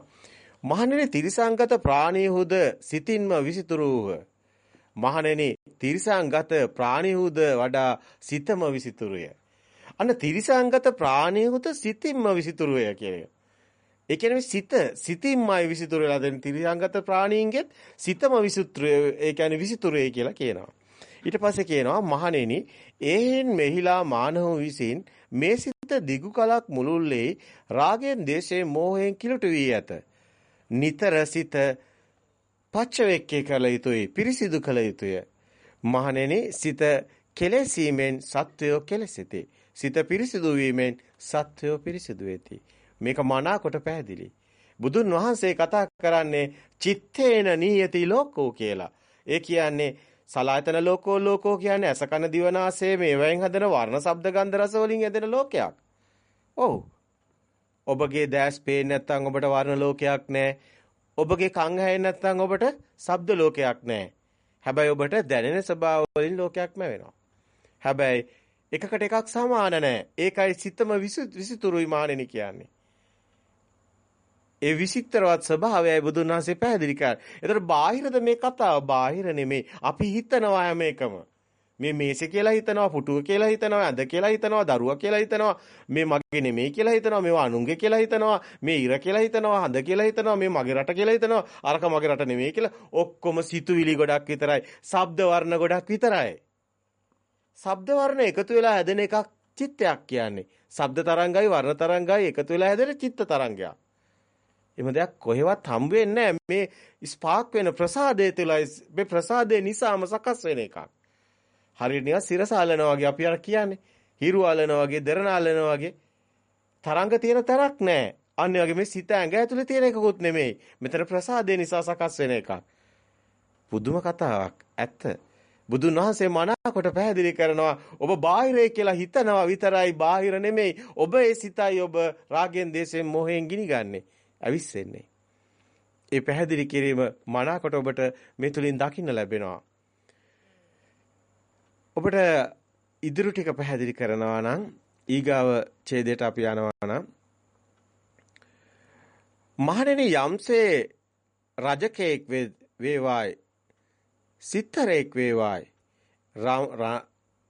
මහණෙනි තිරිසංගත ප්‍රාණීහුද සිතින්ම විසිතුරුහ මහණෙනි තිරිසංගත ප්‍රාණීහුද වඩා සිතම විසිතුරුය. අන්න තිරිසංගත ප්‍රාණීහුද සිතින්ම විසිතුරුය කියන්නේ ඒ කියන්නේ සිත සිතින්මයි විසිතුරු වෙලා දෙන තිරිසංගත ප්‍රාණීන්ගෙත් සිතම විසිතුරු ඒ කියන්නේ විසිතුරුයි කියලා කියනවා. ඊට පස්සේ කියනවා මහණෙනි එහෙන් මෙහිලා මානව විසින් මේ සිත දිගු කලක් මුළුල්ලේ රාගයෙන් දේශයෙන් මෝහයෙන් කිලුට වී ඇත. නිතර සිත පච්චවෙක්කේ කළ යුතුය පිරිසිදු කළ යුතුය. මහණෙනි සිත කෙලෙසීමෙන් සත්වයෝ කෙලෙසිතේ. සිත පිරිසිදු වීමෙන් සත්වයෝ පිරිසිදු වෙති. මේක මනාකොට පැහැදිලි. බුදුන් වහන්සේ කතා කරන්නේ චිත්තේන නීයති ලෝකෝ කියලා. ඒ කියන්නේ සලායතන ලෝකෝ ලෝකෝ කියන්නේ අස කන දිවනාසය මේවෙන් හදන වර්ණ ශබ්ද ගන්ධ රස වලින් හැදෙන ලෝකයක්. ඔව්. ඔබගේ දැස් පේන්නේ නැත්නම් ඔබට වර්ණ ලෝකයක් නැහැ. ඔබගේ කන් ඇහෙන්නේ නැත්නම් ඔබට ශබ්ද ලෝකයක් නැහැ. හැබැයි ඔබට දැනෙන ස්වභාව වලින් ලෝකයක්ම වෙනවා. හැබැයි එකකට එකක් සමාන නැහැ. ඒකයි සිතම විසිතුරුයි මානෙනි කියන්නේ. ඒ විචිත්‍රවත් ස්වභාවයයි බුදුන් වහන්සේ පැහැදිලි කරා. ඒතර බාහිරද මේ කතාව? බාහිර නෙමෙයි. අපි හිතනවා හැම එකම. මේ මේසෙ කියලා හිතනවා, පුටුව කියලා හිතනවා, ඇඳ කියලා හිතනවා, දරුවා කියලා හිතනවා, මේ මගේ නෙමෙයි කියලා හිතනවා, මේවා අනුන්ගේ කියලා හිතනවා, මේ ඉර කියලා හිතනවා, හඳ කියලා හිතනවා, මේ මගේ රට කියලා හිතනවා, අරක මගේ රට නෙමෙයි කියලා ඔක්කොම සිතුවිලි ගොඩක් විතරයි. ශබ්ද වර්ණ ගොඩක් විතරයි. ශබ්ද වර්ණ එකතු වෙලා හැදෙන එකක් චිත්තයක් කියන්නේ. ශබ්ද තරංගයි වර්ණ තරංගයි එකතු වෙලා හැදෙන චිත්ත තරංගයක්. එම දෙයක් කොහෙවත් හම්බ වෙන්නේ මේ ස්පාක් වෙන ප්‍රසාදය තුළයි මේ ප්‍රසාදය නිසාම සකස් වෙන එකක්. හරියට නිකන් සිරසාලනවා වගේ අපි අර කියන්නේ. හිරු අලනවා වගේ, දරණ අලනවා වගේ තරංග තියෙන තරක් නැහැ. අන්න වගේ මේ සිත ඇඟ ඇතුලේ තියෙන එකකුත් නෙමෙයි. මෙතන ප්‍රසාදය නිසා සකස් වෙන එකක්. පුදුම කතාවක්. ඇත්ත. බුදුන් වහන්සේ මනාකොට පැහැදිලි කරනවා ඔබ බාහිරයි කියලා හිතනවා විතරයි බාහිර නෙමෙයි. ඔබ ඒ සිතයි ඔබ රාගෙන්, දේශයෙන්, මොහෙන් ගිනිගන්නේ. ඇවිස්සෙන්නේ. ඒ පැහැදිලි කිරීම මනාකොට ඔබට මේ තුලින් දකින්න ලැබෙනවා. ඔබට ඉදිරි ටික පැහැදිලි කරනවා නම් ඊගාව ඡේදයට අපි යනවා නම් මහණෙනි යම්සේ රජකෙක් වේවායි සිත්තරෙක් වේවායි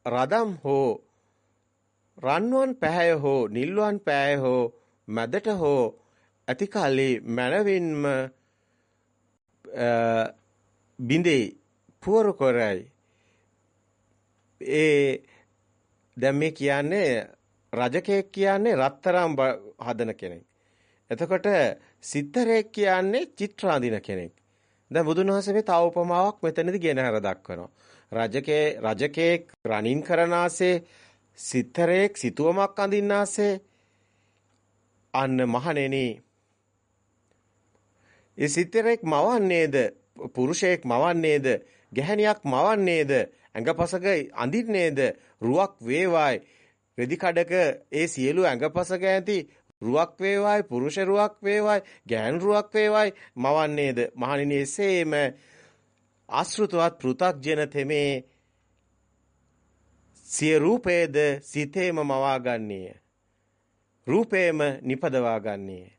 රදම් හෝ රන්වන් පැහැය හෝ නිල්වන් පැහැය හෝ මැදට හෝ ඇති කලේ මනවින්ම බිඳේ පුවරු කරයි. ඒ දැන් මේ කියන්නේ රජකෙක් කියන්නේ රත්තරම් හදන කෙනෙක්. එතකොට සිත්තරෙක් කියන්නේ චිත්‍ර අඳින කෙනෙක්. දැන් බුදුන් වහන්සේ මේ තව උපමාවක් මෙතනදී ගෙනහැර දක්වනවා. රජකේ රජකෙක් රණින් කරනාසේ සිත්තරෙක් සිතුවමක් අඳින්නාසේ අන්න මහණෙනි ඒ සිතරෙක් මවන්නේද පුරුෂයෙක් මවන්නේද ගැහණියක් මවන්නේද ඇඟපසක අඳින්නේද? රුවක් වේවායි. රෙදි කඩක ඒ සියලු ඇඟපසක ඇති රුවක් වේවායි පුරුෂ රුවක් වේවායි ගැහණු රුවක් වේවායි මවන්නේද? මහණෙනි එසේම ආශ්‍රුතවත් පෘ탁ජන තෙමේ සිය රූපේද සිතේම මවාගන්නේය. රූපේම නිපදවා ගන්නේය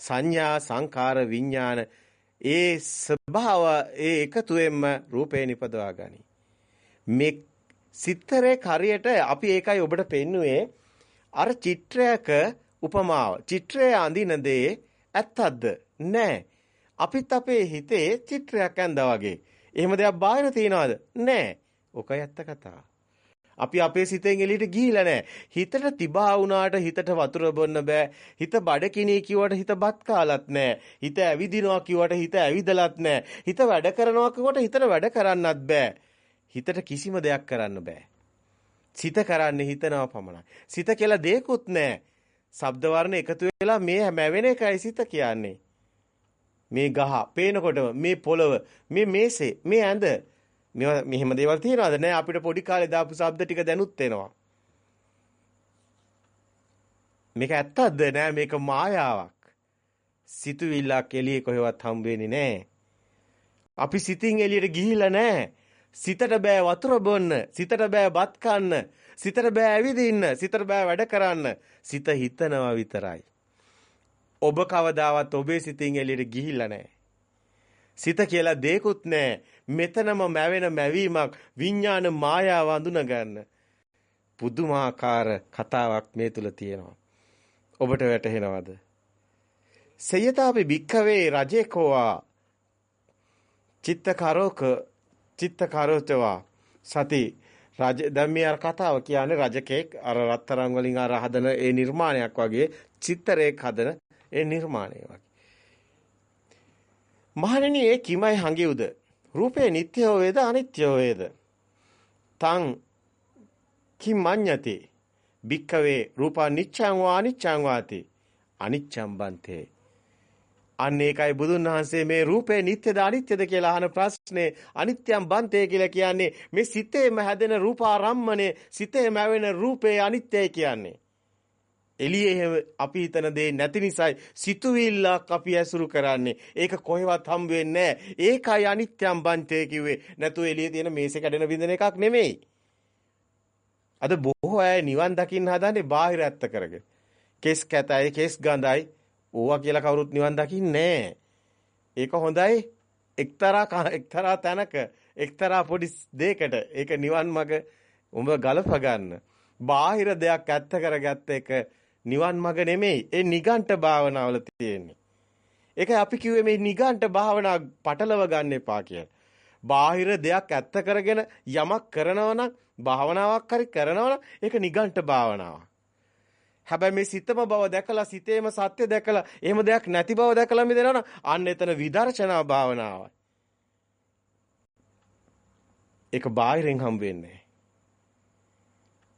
සංඥා සංකාර විඥාන ඒ ස්වභාව ඒ එකතුවෙන්ම රූපේ නිපදවා ගනි. මේ සිත්තරේ හරියට අපි ඒකයි ඔබට පෙන්නුවේ අර චිත්‍රයක උපමාව. චිත්‍රය අඳින දේ ඇත්තක්ද? නෑ. අපිත් අපේ හිතේ චිත්‍රයක් ඇඳා වගේ. එහෙම දෙයක් බාහිර තියනවද? නැහැ. ඔකයි ඇත්ත කතාව. අපි අපේ සිතෙන් එළියට ගිහිලා නැහැ. හිතට තිබා වුණාට හිතට වතුර බොන්න බෑ. හිත බඩකිනී කිව්වට හිත බත් කාලත් නැහැ. හිත ඇවිදිනවා කිව්වට හිත ඇවිදලත් නැහැ. හිත වැඩ කරනවා කිව්වට හිතට වැඩ කරන්නත් බෑ. හිතට කිසිම දෙයක් කරන්න බෑ. සිත කරන්නේ හිතනවා පමණයි. සිත කියලා දෙයක්වත් නැහැ. ශබ්ද වර්ණ එකතු වෙලා මේ මැවෙන එකයි සිත කියන්නේ. මේ ගහ පේනකොටම මේ පොළව මේ මේසේ මේ ඇඳ මේවා මෙහෙම දේවල් තියනවාද නෑ අපිට පොඩි කාලේ දාපු ශබ්ද ටික දැනුත් එනවා මේක ඇත්තක්ද නෑ මේක මායාවක් සිතුවිල්ලක් එළියේ කොහෙවත් හම්බ වෙන්නේ නෑ අපි සිතින් එළියට ගිහිල්ලා නෑ සිතට බෑ වතුර බොන්න සිතට බෑ බත් කන්න සිතට බෑ ඇවිදින්න සිතට බෑ වැඩ කරන්න සිත හිතනවා විතරයි ඔබ කවදාවත් ඔබේ සිතින් එළියට ගිහිල්ලා නෑ සිත කියලා දෙයක්වත් නැහැ. මෙතනම මැවෙන මැවීමක් විඥාන මායාව අඳුන ගන්න. පුදුමාකාර කතාවක් මේ තුල තියෙනවා. ඔබට වැටහෙනවද? සයතාපි භික්ඛවේ රජේකෝවා චිත්තකරෝක චිත්තකරෝතවා සති රජ දැන් මේ අර කතාව කියන්නේ රජකෙක් අර රත්තරන් වලින් අර හදන ඒ නිර්මාණයක් වගේ චිත්‍රයක් හදන ඒ නිර්මාණය වගේ මහණෙනි ඒ කිමයි හංගියුද? රූපේ නිට්ටයෝ වේද අනිත්‍යෝ වේද? තං කිමඤ්ඤති භික්කවේ රූපා නිච්ඡං වා අනිච්ඡං වාති අනිච්ඡං බන්තේ අන්න ඒකයි බුදුන් වහන්සේ මේ රූපේ නිට්ටයද අනිත්‍යද කියලා අහන ප්‍රශ්නේ අනිත්‍යං බන්තේ කියලා කියන්නේ මේ සිතේම හැදෙන රූපාරම්මනේ සිතේම ඇවෙන රූපේ අනිත්‍යයි කියන්නේ එළියේ අපි හිතන දේ නැති නිසායි සිතුවිල්ලක් අපි ඇසුරු කරන්නේ. ඒක කොහෙවත් හම් වෙන්නේ ඒකයි අනිත්‍යම් බන්තේ කිව්වේ. නැතු එළියේ තියෙන මේසේ කැඩෙන බින්දන එකක් නෙමෙයි. අද බොහෝ අය නිවන් දකින්න හදන්නේ බාහිර ඇත්ත කරගෙන. කෙස් කැතයි, කෙස් ගඳයි. ඕවා කියලා කවුරුත් නිවන් දකින්නේ ඒක හොඳයි එක්තරා එක්තරා තැනක එක්තරා පොඩි දෙයකට ඒක නිවන් මඟ උඹ ගලප ගන්න. බාහිර දෙයක් ඇත්ත කරගත්ත එක නිවන් මඟ නෙමෙයි. ඒ නිගණ්ඨ භාවනාවල තියෙන්නේ. ඒකයි අපි කිව්වේ මේ නිගණ්ඨ භාවනා පටලව ගන්න එපා කියලා. බාහිර දෙයක් ඇත්ත කරගෙන යමක් කරනවා නම් භාවනාවක් හරි කරනවා නම් ඒක නිගණ්ඨ භාවනාවක්. හැබැයි මේ සිතම බව දැකලා සිතේම සත්‍ය දැකලා එහෙම දෙයක් නැති බව දැකලා මිදෙනවා නම් අන්න එතන විදර්ශනා භාවනාවයි. ඒක බාහිරින් හම් වෙන්නේ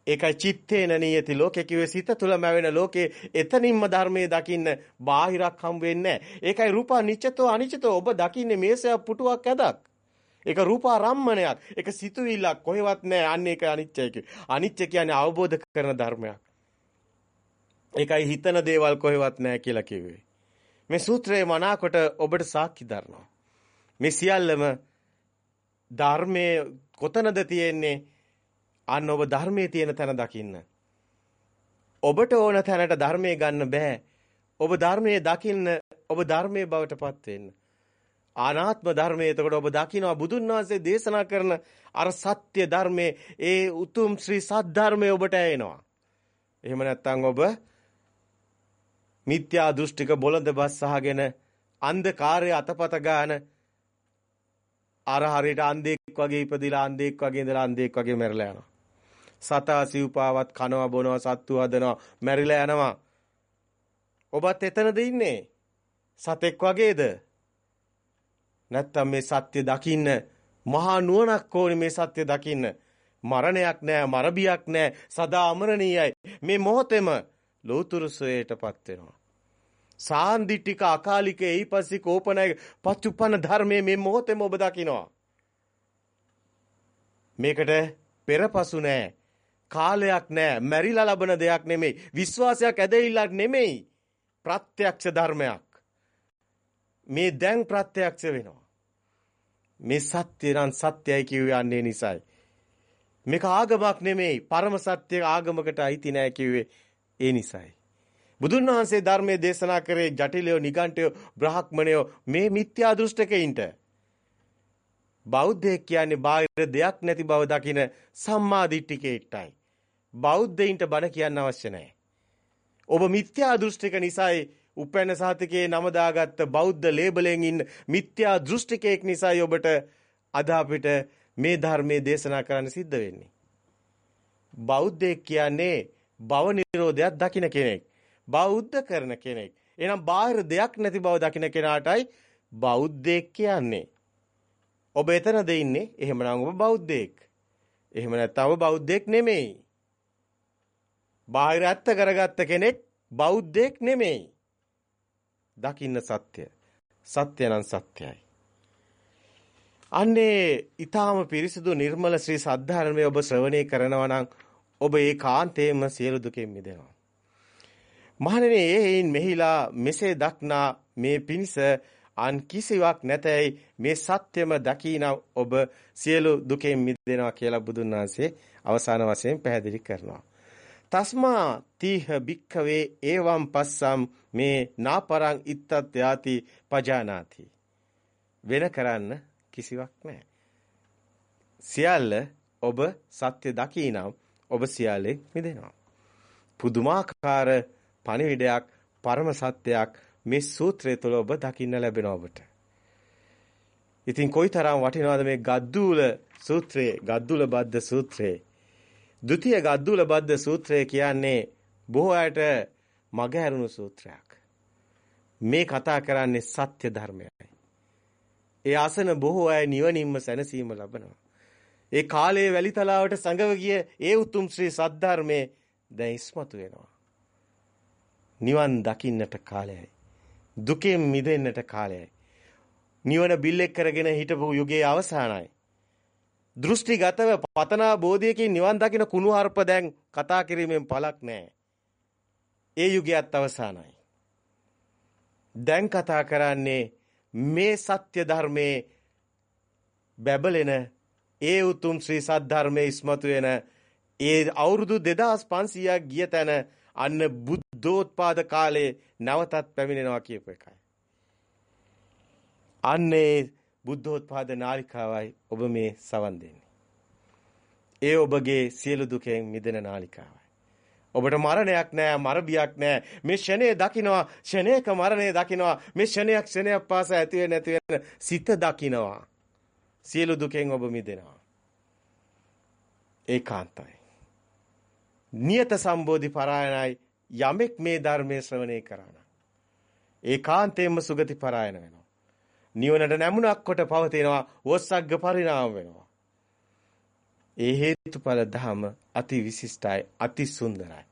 ඒකයි චිත්තේන නියති ලෝකේ කිව්වේ සිත තුල මැවෙන ලෝකේ එතනින්ම ධර්මයේ දකින්න බාහිරක් හම් වෙන්නේ ඒකයි රූපා නිච්චතෝ අනිච්චතෝ ඔබ දකින්නේ මේසය පුටුවක් ඇදක්. ඒක රූපාරම්මණයක්. ඒක සිතුවිල්ලක් කොහෙවත් නැහැ. අන්න ඒක අනිච්චයි කිව්වේ. අනිච්ච කියන්නේ අවබෝධ කරන ධර්මයක්. ඒකයි හිතන දේවල් කොහෙවත් නැහැ කියලා කිව්වේ. මේ සූත්‍රයේ මනාකොට ඔබට සාක්ෂි දරනවා. මේ සියල්ලම ධර්මයේ කොතනද තියෙන්නේ? අන්න ඔබ ධර්මයේ තියෙන තැන දකින්න. ඔබට ඕන තැනට ධර්මයේ ගන්න බෑ. ඔබ ධර්මයේ දකින්න ඔබ ධර්මයේ බවටපත් වෙන්න. ආනාත්ම ධර්මයේ එතකොට ඔබ දකිනවා බුදුන් වහන්සේ දේශනා කරන අර සත්‍ය ධර්මයේ ඒ උතුම් ශ්‍රී සද්ධර්මයේ ඔබට ඇහෙනවා. එහෙම නැත්නම් ඔබ මිත්‍යා දෘෂ්ටික බොළඳ බස් සහගෙන අන්ධකාරයේ අතපත ගාන අර හරියට අන්ධෙක් වගේ ඉපදිලා අන්ධෙක් වගේ ඉඳලා අන්ධෙක් වගේ මැරලා යනවා. සතා සිව්පාවත් කනවා බොනවා සත්තු හදනවා මැරිලා යනවා. ඔබත් එතනද ඉන්නේ? සතෙක් වගේද? නැත්තම් මේ සත්‍ය දකින්න මහා නුවණක් ඕනේ මේ සත්‍ය දකින්න. මරණයක් නෑ මරබියක් නෑ සදා අමරණීයයි. මේ මොහොතේම ලෝතුරු සෝයටපත් වෙනවා. සාන්දිටික අකාලික එයිපස්සි කෝපනයි පච්චුප්පන්න ධර්මයේ මේ මොහොතේම ඔබ දකිනවා. මේකට පෙරපසු නෑ. කාලයක් නෑ. මැරිලා ලබන දෙයක් නෙමෙයි. විශ්වාසයක් ඇදහිල්ලක් නෙමෙයි. ප්‍රත්‍යක්ෂ ධර්මයක්. මේ දැන් ප්‍රත්‍යක්ෂ වෙනවා. මේ සත්‍ය නම් සත්‍යයි කියවන්නේ නිසායි. මේක ආගමක් නෙමෙයි. පරම සත්‍ය ආගමකට අයිති නෑ කිව්වේ ඒ නිසායි. බුදුන් වහන්සේ ධර්මයේ දේශනා කරේ ජටිලයෝ නිගණ්ඨයෝ බ්‍රාහ්මණයෝ මේ මිත්‍යා දෘෂ්ටකයින්ට බෞද්ධයෙක් කියන්නේ බාහිර දෙයක් නැති බව දකින සම්මා දිට්ඨිකේට්ටයි. බෞද්ධයින්ට බණ කියන්න අවශ්‍ය නැහැ. ඔබ මිත්‍යා දෘෂ්ටික නිසායි උපැන්න සහතිකේ නම දාගත්ත බෞද්ධ ලේබලෙන් ඉන්න මිත්‍යා දෘෂ්ටිකයෙක් නිසායි ඔබට අද අපිට මේ ධර්මයේ දේශනා කරන්න සිද්ධ වෙන්නේ. බෞද්ධයෙක් කියන්නේ භව නිරෝධයක් දකින්න කෙනෙක්. බෞද්ධ කරන කෙනෙක්. එහෙනම් බාහිර දෙයක් නැති බව දකින්න කෙනාටයි බෞද්ධයෙක් කියන්නේ. ඔබ එතනද ඉන්නේ? එහෙමනම් ඔබ බෞද්ධයෙක්. එහෙම නැත්නම් ඔබ බෞද්ධයෙක් නෙමෙයි. බාහිර ඇත්ත කරගත්ත කෙනෙක් බෞද්ධයෙක් නෙමෙයි. දකින්න සත්‍ය. සත්‍ය නම් සත්‍යයි. අන්නේ ඊටාම පිරිසිදු නිර්මල ශ්‍රී සද්ධර්මයේ ඔබ ශ්‍රවණය කරනවා නම් ඔබ ඒකාන්තයෙන්ම සියලු දුකෙන් මිදෙනවා. මහණෙනි එයින් මෙහිලා මෙසේ දක්නා මේ පිනිස අන් කිසිවක් නැතයි මේ සත්‍යම දකින ඔබ සියලු දුකෙන් මිදෙනවා කියලා බුදුන් වහන්සේ අවසාන වශයෙන් පැහැදිලි කරනවා. තස්මා තීහ භික්ඛවේ එවම් පස්සම් මේ නාපරං ඉත්තත් යාති පජානාති වෙන කරන්න කිසිවක් නැහැ. සියල්ල ඔබ සත්‍ය දකිනම් ඔබ සියල්ලෙන් මිදෙනවා. පුදුමාකාර පණිවිඩයක් පරම සත්‍යයක් මේ සූත්‍රය තුළ ඔබ දකින්න ලැබෙනවා ඔබට. ඉතින් කොයිතරම් වටිනවද මේ ගද්දුල සූත්‍රයේ ගද්දුල බද්ද සූත්‍රයේ. ဒုတိ ය ගද්දුල බද්ද සූත්‍රය කියන්නේ බොහෝ අයට මගහැරුණු සූත්‍රයක්. මේ කතා කරන්නේ සත්‍ය ධර්මයයි. ඒ ආසන බොහෝ අය නිවනින්ම සැනසීම ලබනවා. ඒ කාලයේ වැලිතලාවට සංගව ගිය ඒ උතුම් ශ්‍රී සද්ධර්මයේ දැන් ඉස්මතු වෙනවා. නිවන් දකින්නට කාලයයි. දුකෙන් මිදෙන්නට කාලයයි. නිවන බිල්ලෙක් කරගෙන හිටපු යුගයේ අවසానයි. දෘෂ්ටිගතව පතනා බෝධියකින් නිවන් දකින්න කුණුහරුප දැන් කතා කිරීමෙන් පළක් නැහැ. ඒ යුගයත් අවසానයි. දැන් කතා කරන්නේ මේ සත්‍ය ධර්මයේ බැබලෙන ඒ උතුම් ශ්‍රී සද්ධර්මයේ ඉස්මතු වෙන ඒ අවුරුදු 2500ක් ගිය තැන අන්න බුද්ධෝත්පාද කාලයේ නැවතත් පැමිණෙනවා කියපු එකයි. අන්නේ බුද්ධෝත්පාද නාලිකාවයි ඔබ මේ සවන් දෙන්නේ. ඒ ඔබගේ සියලු දුකෙන් මිදෙන නාලිකාවයි. ඔබට මරණයක් නෑ මරබියක් නෑ මේ ෂණේ දකින්නවා ෂණේක මරණය දකින්නවා මේ ෂණයක් ෂණයක් පාස ඇති වෙ නැති වෙන සිත දකින්නවා සියලු දුකෙන් ඔබ මිදෙනවා. ඒකාන්තයි. නියත සම්බෝධි පරායනයි යමෙක් මේ ධර්මයේ ශ්‍රවණය කරාන ඒකාන්තයෙන්ම සුගති පරායන වෙනවා. නිවනට නැමුණක් කොට පවතිනවා වොස්සග්ග පරිණාම වෙනවා. ඒ හේතුඵල ධම අති විශිෂ්ටයි අති සුන්දරයි.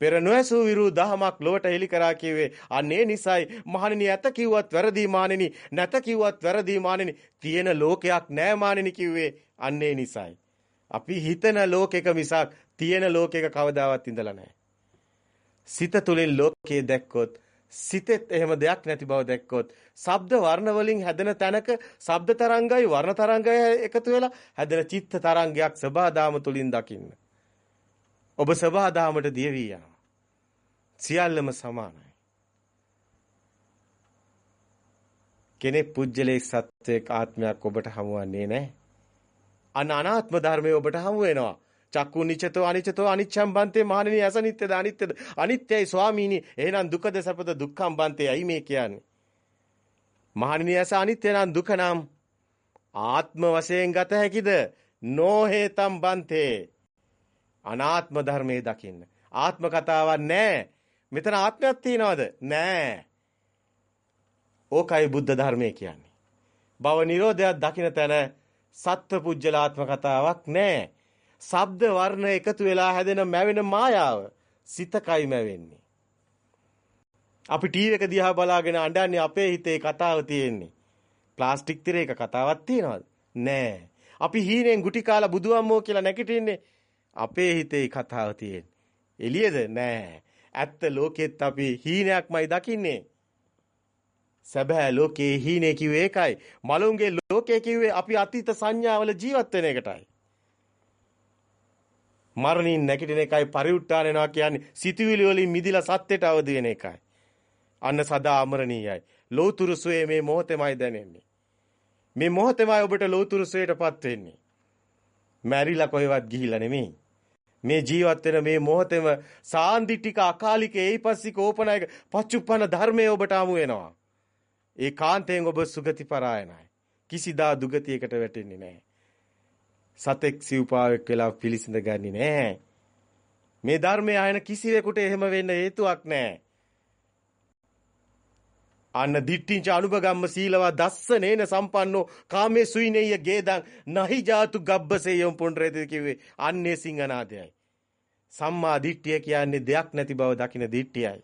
පෙර නොඇසූ විරු දහමක් ලොවට හෙළි කරා කිව්වේ අනේ නිසයි මහණෙනි ඇත කිව්වත් වැරදි මාණෙනි නැත කිව්වත් වැරදි මාණෙනි තියෙන ලෝකයක් නෑ මාණෙනි කිව්වේ අන්නේ නිසයි. අපි හිතන ලෝකෙක මිසක් තියෙන ලෝකෙක කවදාවත් ඉඳලා නැහැ. සිත තුළින් ලෝකේ දැක්කොත් සිතෙත් එහෙම දෙයක් නැති බව දැක්කොත් ශබ්ද වර්ණ වලින් හැදෙන තැනක ශබ්ද තරංගයි වර්ණ තරංගයි එකතු වෙලා හැදෙන චිත්ත තරංගයක් සබහාදාම තුලින් දකින්න. ඔබ සබහාදාමට දියවි යනවා. සියල්ලම සමානයි. කෙනෙක් පුජ්‍යලේ සත්වයක ආත්මයක් ඔබට හමුවන්නේ නැහැ. අන අනාත්ම ධර්මය ඔබට හමු වෙනවා. චක්කු නිච්චතෝ අනිච්චතෝ අනිච්ඡම් බන්තේ මහණෙනි අසනිත්‍යද අනිත්‍යද අනිත්‍යයි ස්වාමීනි එහෙනම් දුකද සැපද දුක්ඛම් බන්තේ ඇයි මේ කියන්නේ මහණෙනි අස අනිත්‍ය නම් දුක නම් ආත්ම වශයෙන් ගත හැකිද නොහේතම් බන්තේ අනාත්ම ධර්මයේ දකින්න ආත්ම කතාවක් නැහැ මෙතන ආත්මයක් තියනවද නැහැ ඕකයි බුද්ධ ධර්මයේ කියන්නේ භව නිරෝධයක් දකින්න තැන සත්ව පුජ්‍යලාත්ම කතාවක් නැහැ ශබ්ද වර්ණ එකතු වෙලා හැදෙන මැවෙන මායාව සිතකයි මැවෙන්නේ. අපි ටීවී එක දිහා බලාගෙන අඬන්නේ අපේ හිතේ කතාව තියෙන්නේ. ප්ලාස්ටික් තිරයක කතාවක් තියනවද? නෑ. අපි හීනෙන් ගුටි කාලා බුදුම්මෝ කියලා නැගිටින්නේ අපේ හිතේ කතාව තියෙන්නේ. එළියද? නෑ. ඇත්ත ලෝකෙත් අපි හීනයක්මයි දකින්නේ. සැබෑ ලෝකේ හීනේ කිව්වේ ඒකයි. මලුන්ගේ ලෝකේ කිව්වේ අපි අතීත සංඥාවල ජීවත් වෙන එකටයි. මරණින් නැගිටින එකයි පරිඋත්තාන වෙනවා කියන්නේ සිතුවිලි වලින් මිදිලා සත්‍යයට අවදි වෙන එකයි. අන්න සදා අමරණීයයි. ලෝතුරු සුවේ මේ මොහොතෙමයි දැනෙන්නේ. මේ මොහොතෙමයි ඔබට ලෝතුරු සුවයටපත් වෙන්නේ. මැරිලා කොහෙවත් ගිහිල්ලා නෙමෙයි. මේ ජීවත් වෙන මේ මොහොතේම සාන්දිටික අකාලික ඒයිපස්සික ඕපනායක පච්චුප්පන ධර්මයේ ඔබට හමු වෙනවා. ඒ කාන්තයෙන් ඔබ සුගති පරායනයි. කිසිදා දුගතියකට වැටෙන්නේ නැහැ. සතෙක් සිව්පාවෙක් වෙලා පිළිසිඳ ගන්නේ නැහැ. මේ ධර්මය ආයන කිසිවෙකුට එහෙම වෙන්න හේතුවක් නැහැ. අන්න දිට්ඨිංච අනුපගම්ම සීලවා දස්සනේන සම්පන්නෝ කාමේ සුයිනෙය ගේදං නහි ජාතු ගබ්බසේයම් පුණ්ඩරේත කිව්වේ අන්නේ සිංහනාදයයි. සම්මා දිට්ඨිය කියන්නේ දෙයක් නැති බව දකින දිට්ඨියයි.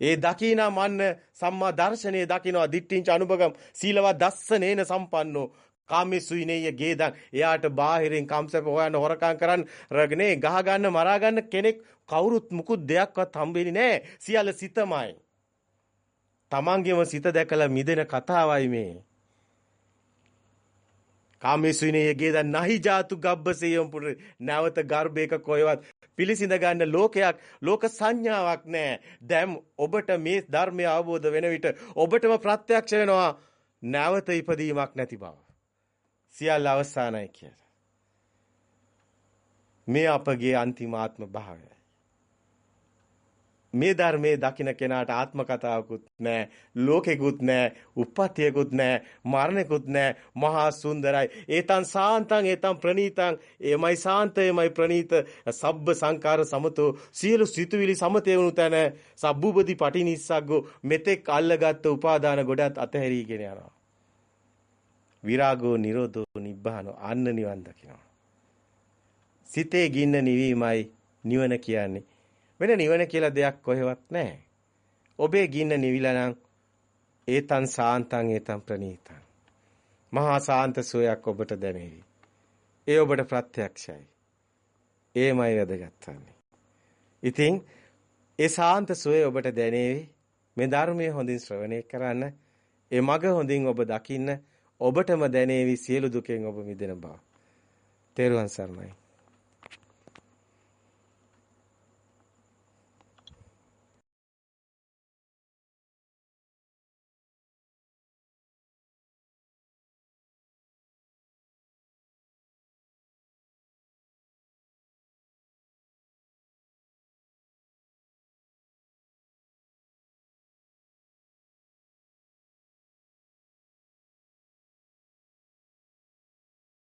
ඒ දකිනා මන්න සම්මා දර්ශනයේ දකිනවා දිට්ඨිංච අනුපගම් සීලවා දස්සනේන සම්පන්නෝ කාමෙසුයිනේය ගේදන් එයාට බාහිරින් කම්සප හොයන්න හොරකම් කරන්න රගනේ ගහ ගන්න මරා ගන්න කෙනෙක් කවුරුත් මුකුත් දෙයක්වත් හම්බෙන්නේ නැහැ සියල්ල සිතමයි තමන්ගේම සිත දැකලා මිදෙන කතාවයි මේ කාමෙසුයිනේය ගේදන් නහි ජාතු ගබ්බසෙයම් පුර නැවත ගර්භයක කොයවත් පිළිසිඳ ගන්න ලෝකයක් ලෝක සංඥාවක් නැහැ දැන් ඔබට මේ ධර්මය අවබෝධ වෙන විට ඔබටම ප්‍රත්‍යක්ෂ වෙනවා නැවත ඉපදීමක් නැති බව සියල්ල අවසానයි කියලා. මේ අපගේ අන්තිම ආත්ම භාවය. මේ ධර්මයේ දකින්න කෙනාට ආත්ම කතාවකුත් නැහැ, ලෝකෙකුත් නැහැ, උප්පත්තියකුත් නැහැ, මරණෙකුත් නැහැ. මහා සුන්දරයි. ඒතන් සාන්තං ඒතන් ප්‍රණීතං. එමයි සාන්තයමයි ප්‍රණීත. සබ්බ සංකාර සමතෝ සියලු සිතුවිලි සමතේ වුණු තැන සබ්බුබති පටිනිස්සග්ගෝ මෙතෙක් අල්ලගත්තු උපාදාන ගොඩත් අතහැරීගෙන යනවා. විරාගෝ නිරෝධෝ නිබ්බානෝ අන්න නිවන් දකිනවා. සිතේ ගින්න නිවීමයි නිවන කියන්නේ. වෙන නිවන කියලා දෙයක් කොහෙවත් නැහැ. ඔබේ ගින්න නිවිලා නම් ඒතන් සාන්තං ඒතන් ප්‍රණීතං. මහා සාන්ත සෝයක් ඔබට දැනෙවි. ඒ ඔබට ප්‍රත්‍යක්ෂයි. ඒමයි වැදගත්න්නේ. ඉතින් ඒ සාන්ත සෝය ඔබට දැනේවි. මේ ධර්මයේ හොඳින් ශ්‍රවණය කරන්න. ඒ මග හොඳින් ඔබ දකින්න ඔබටම දැනේවි සියලු දුකෙන් ඔබ මිදෙන බව. තේරුවන් සරණයි.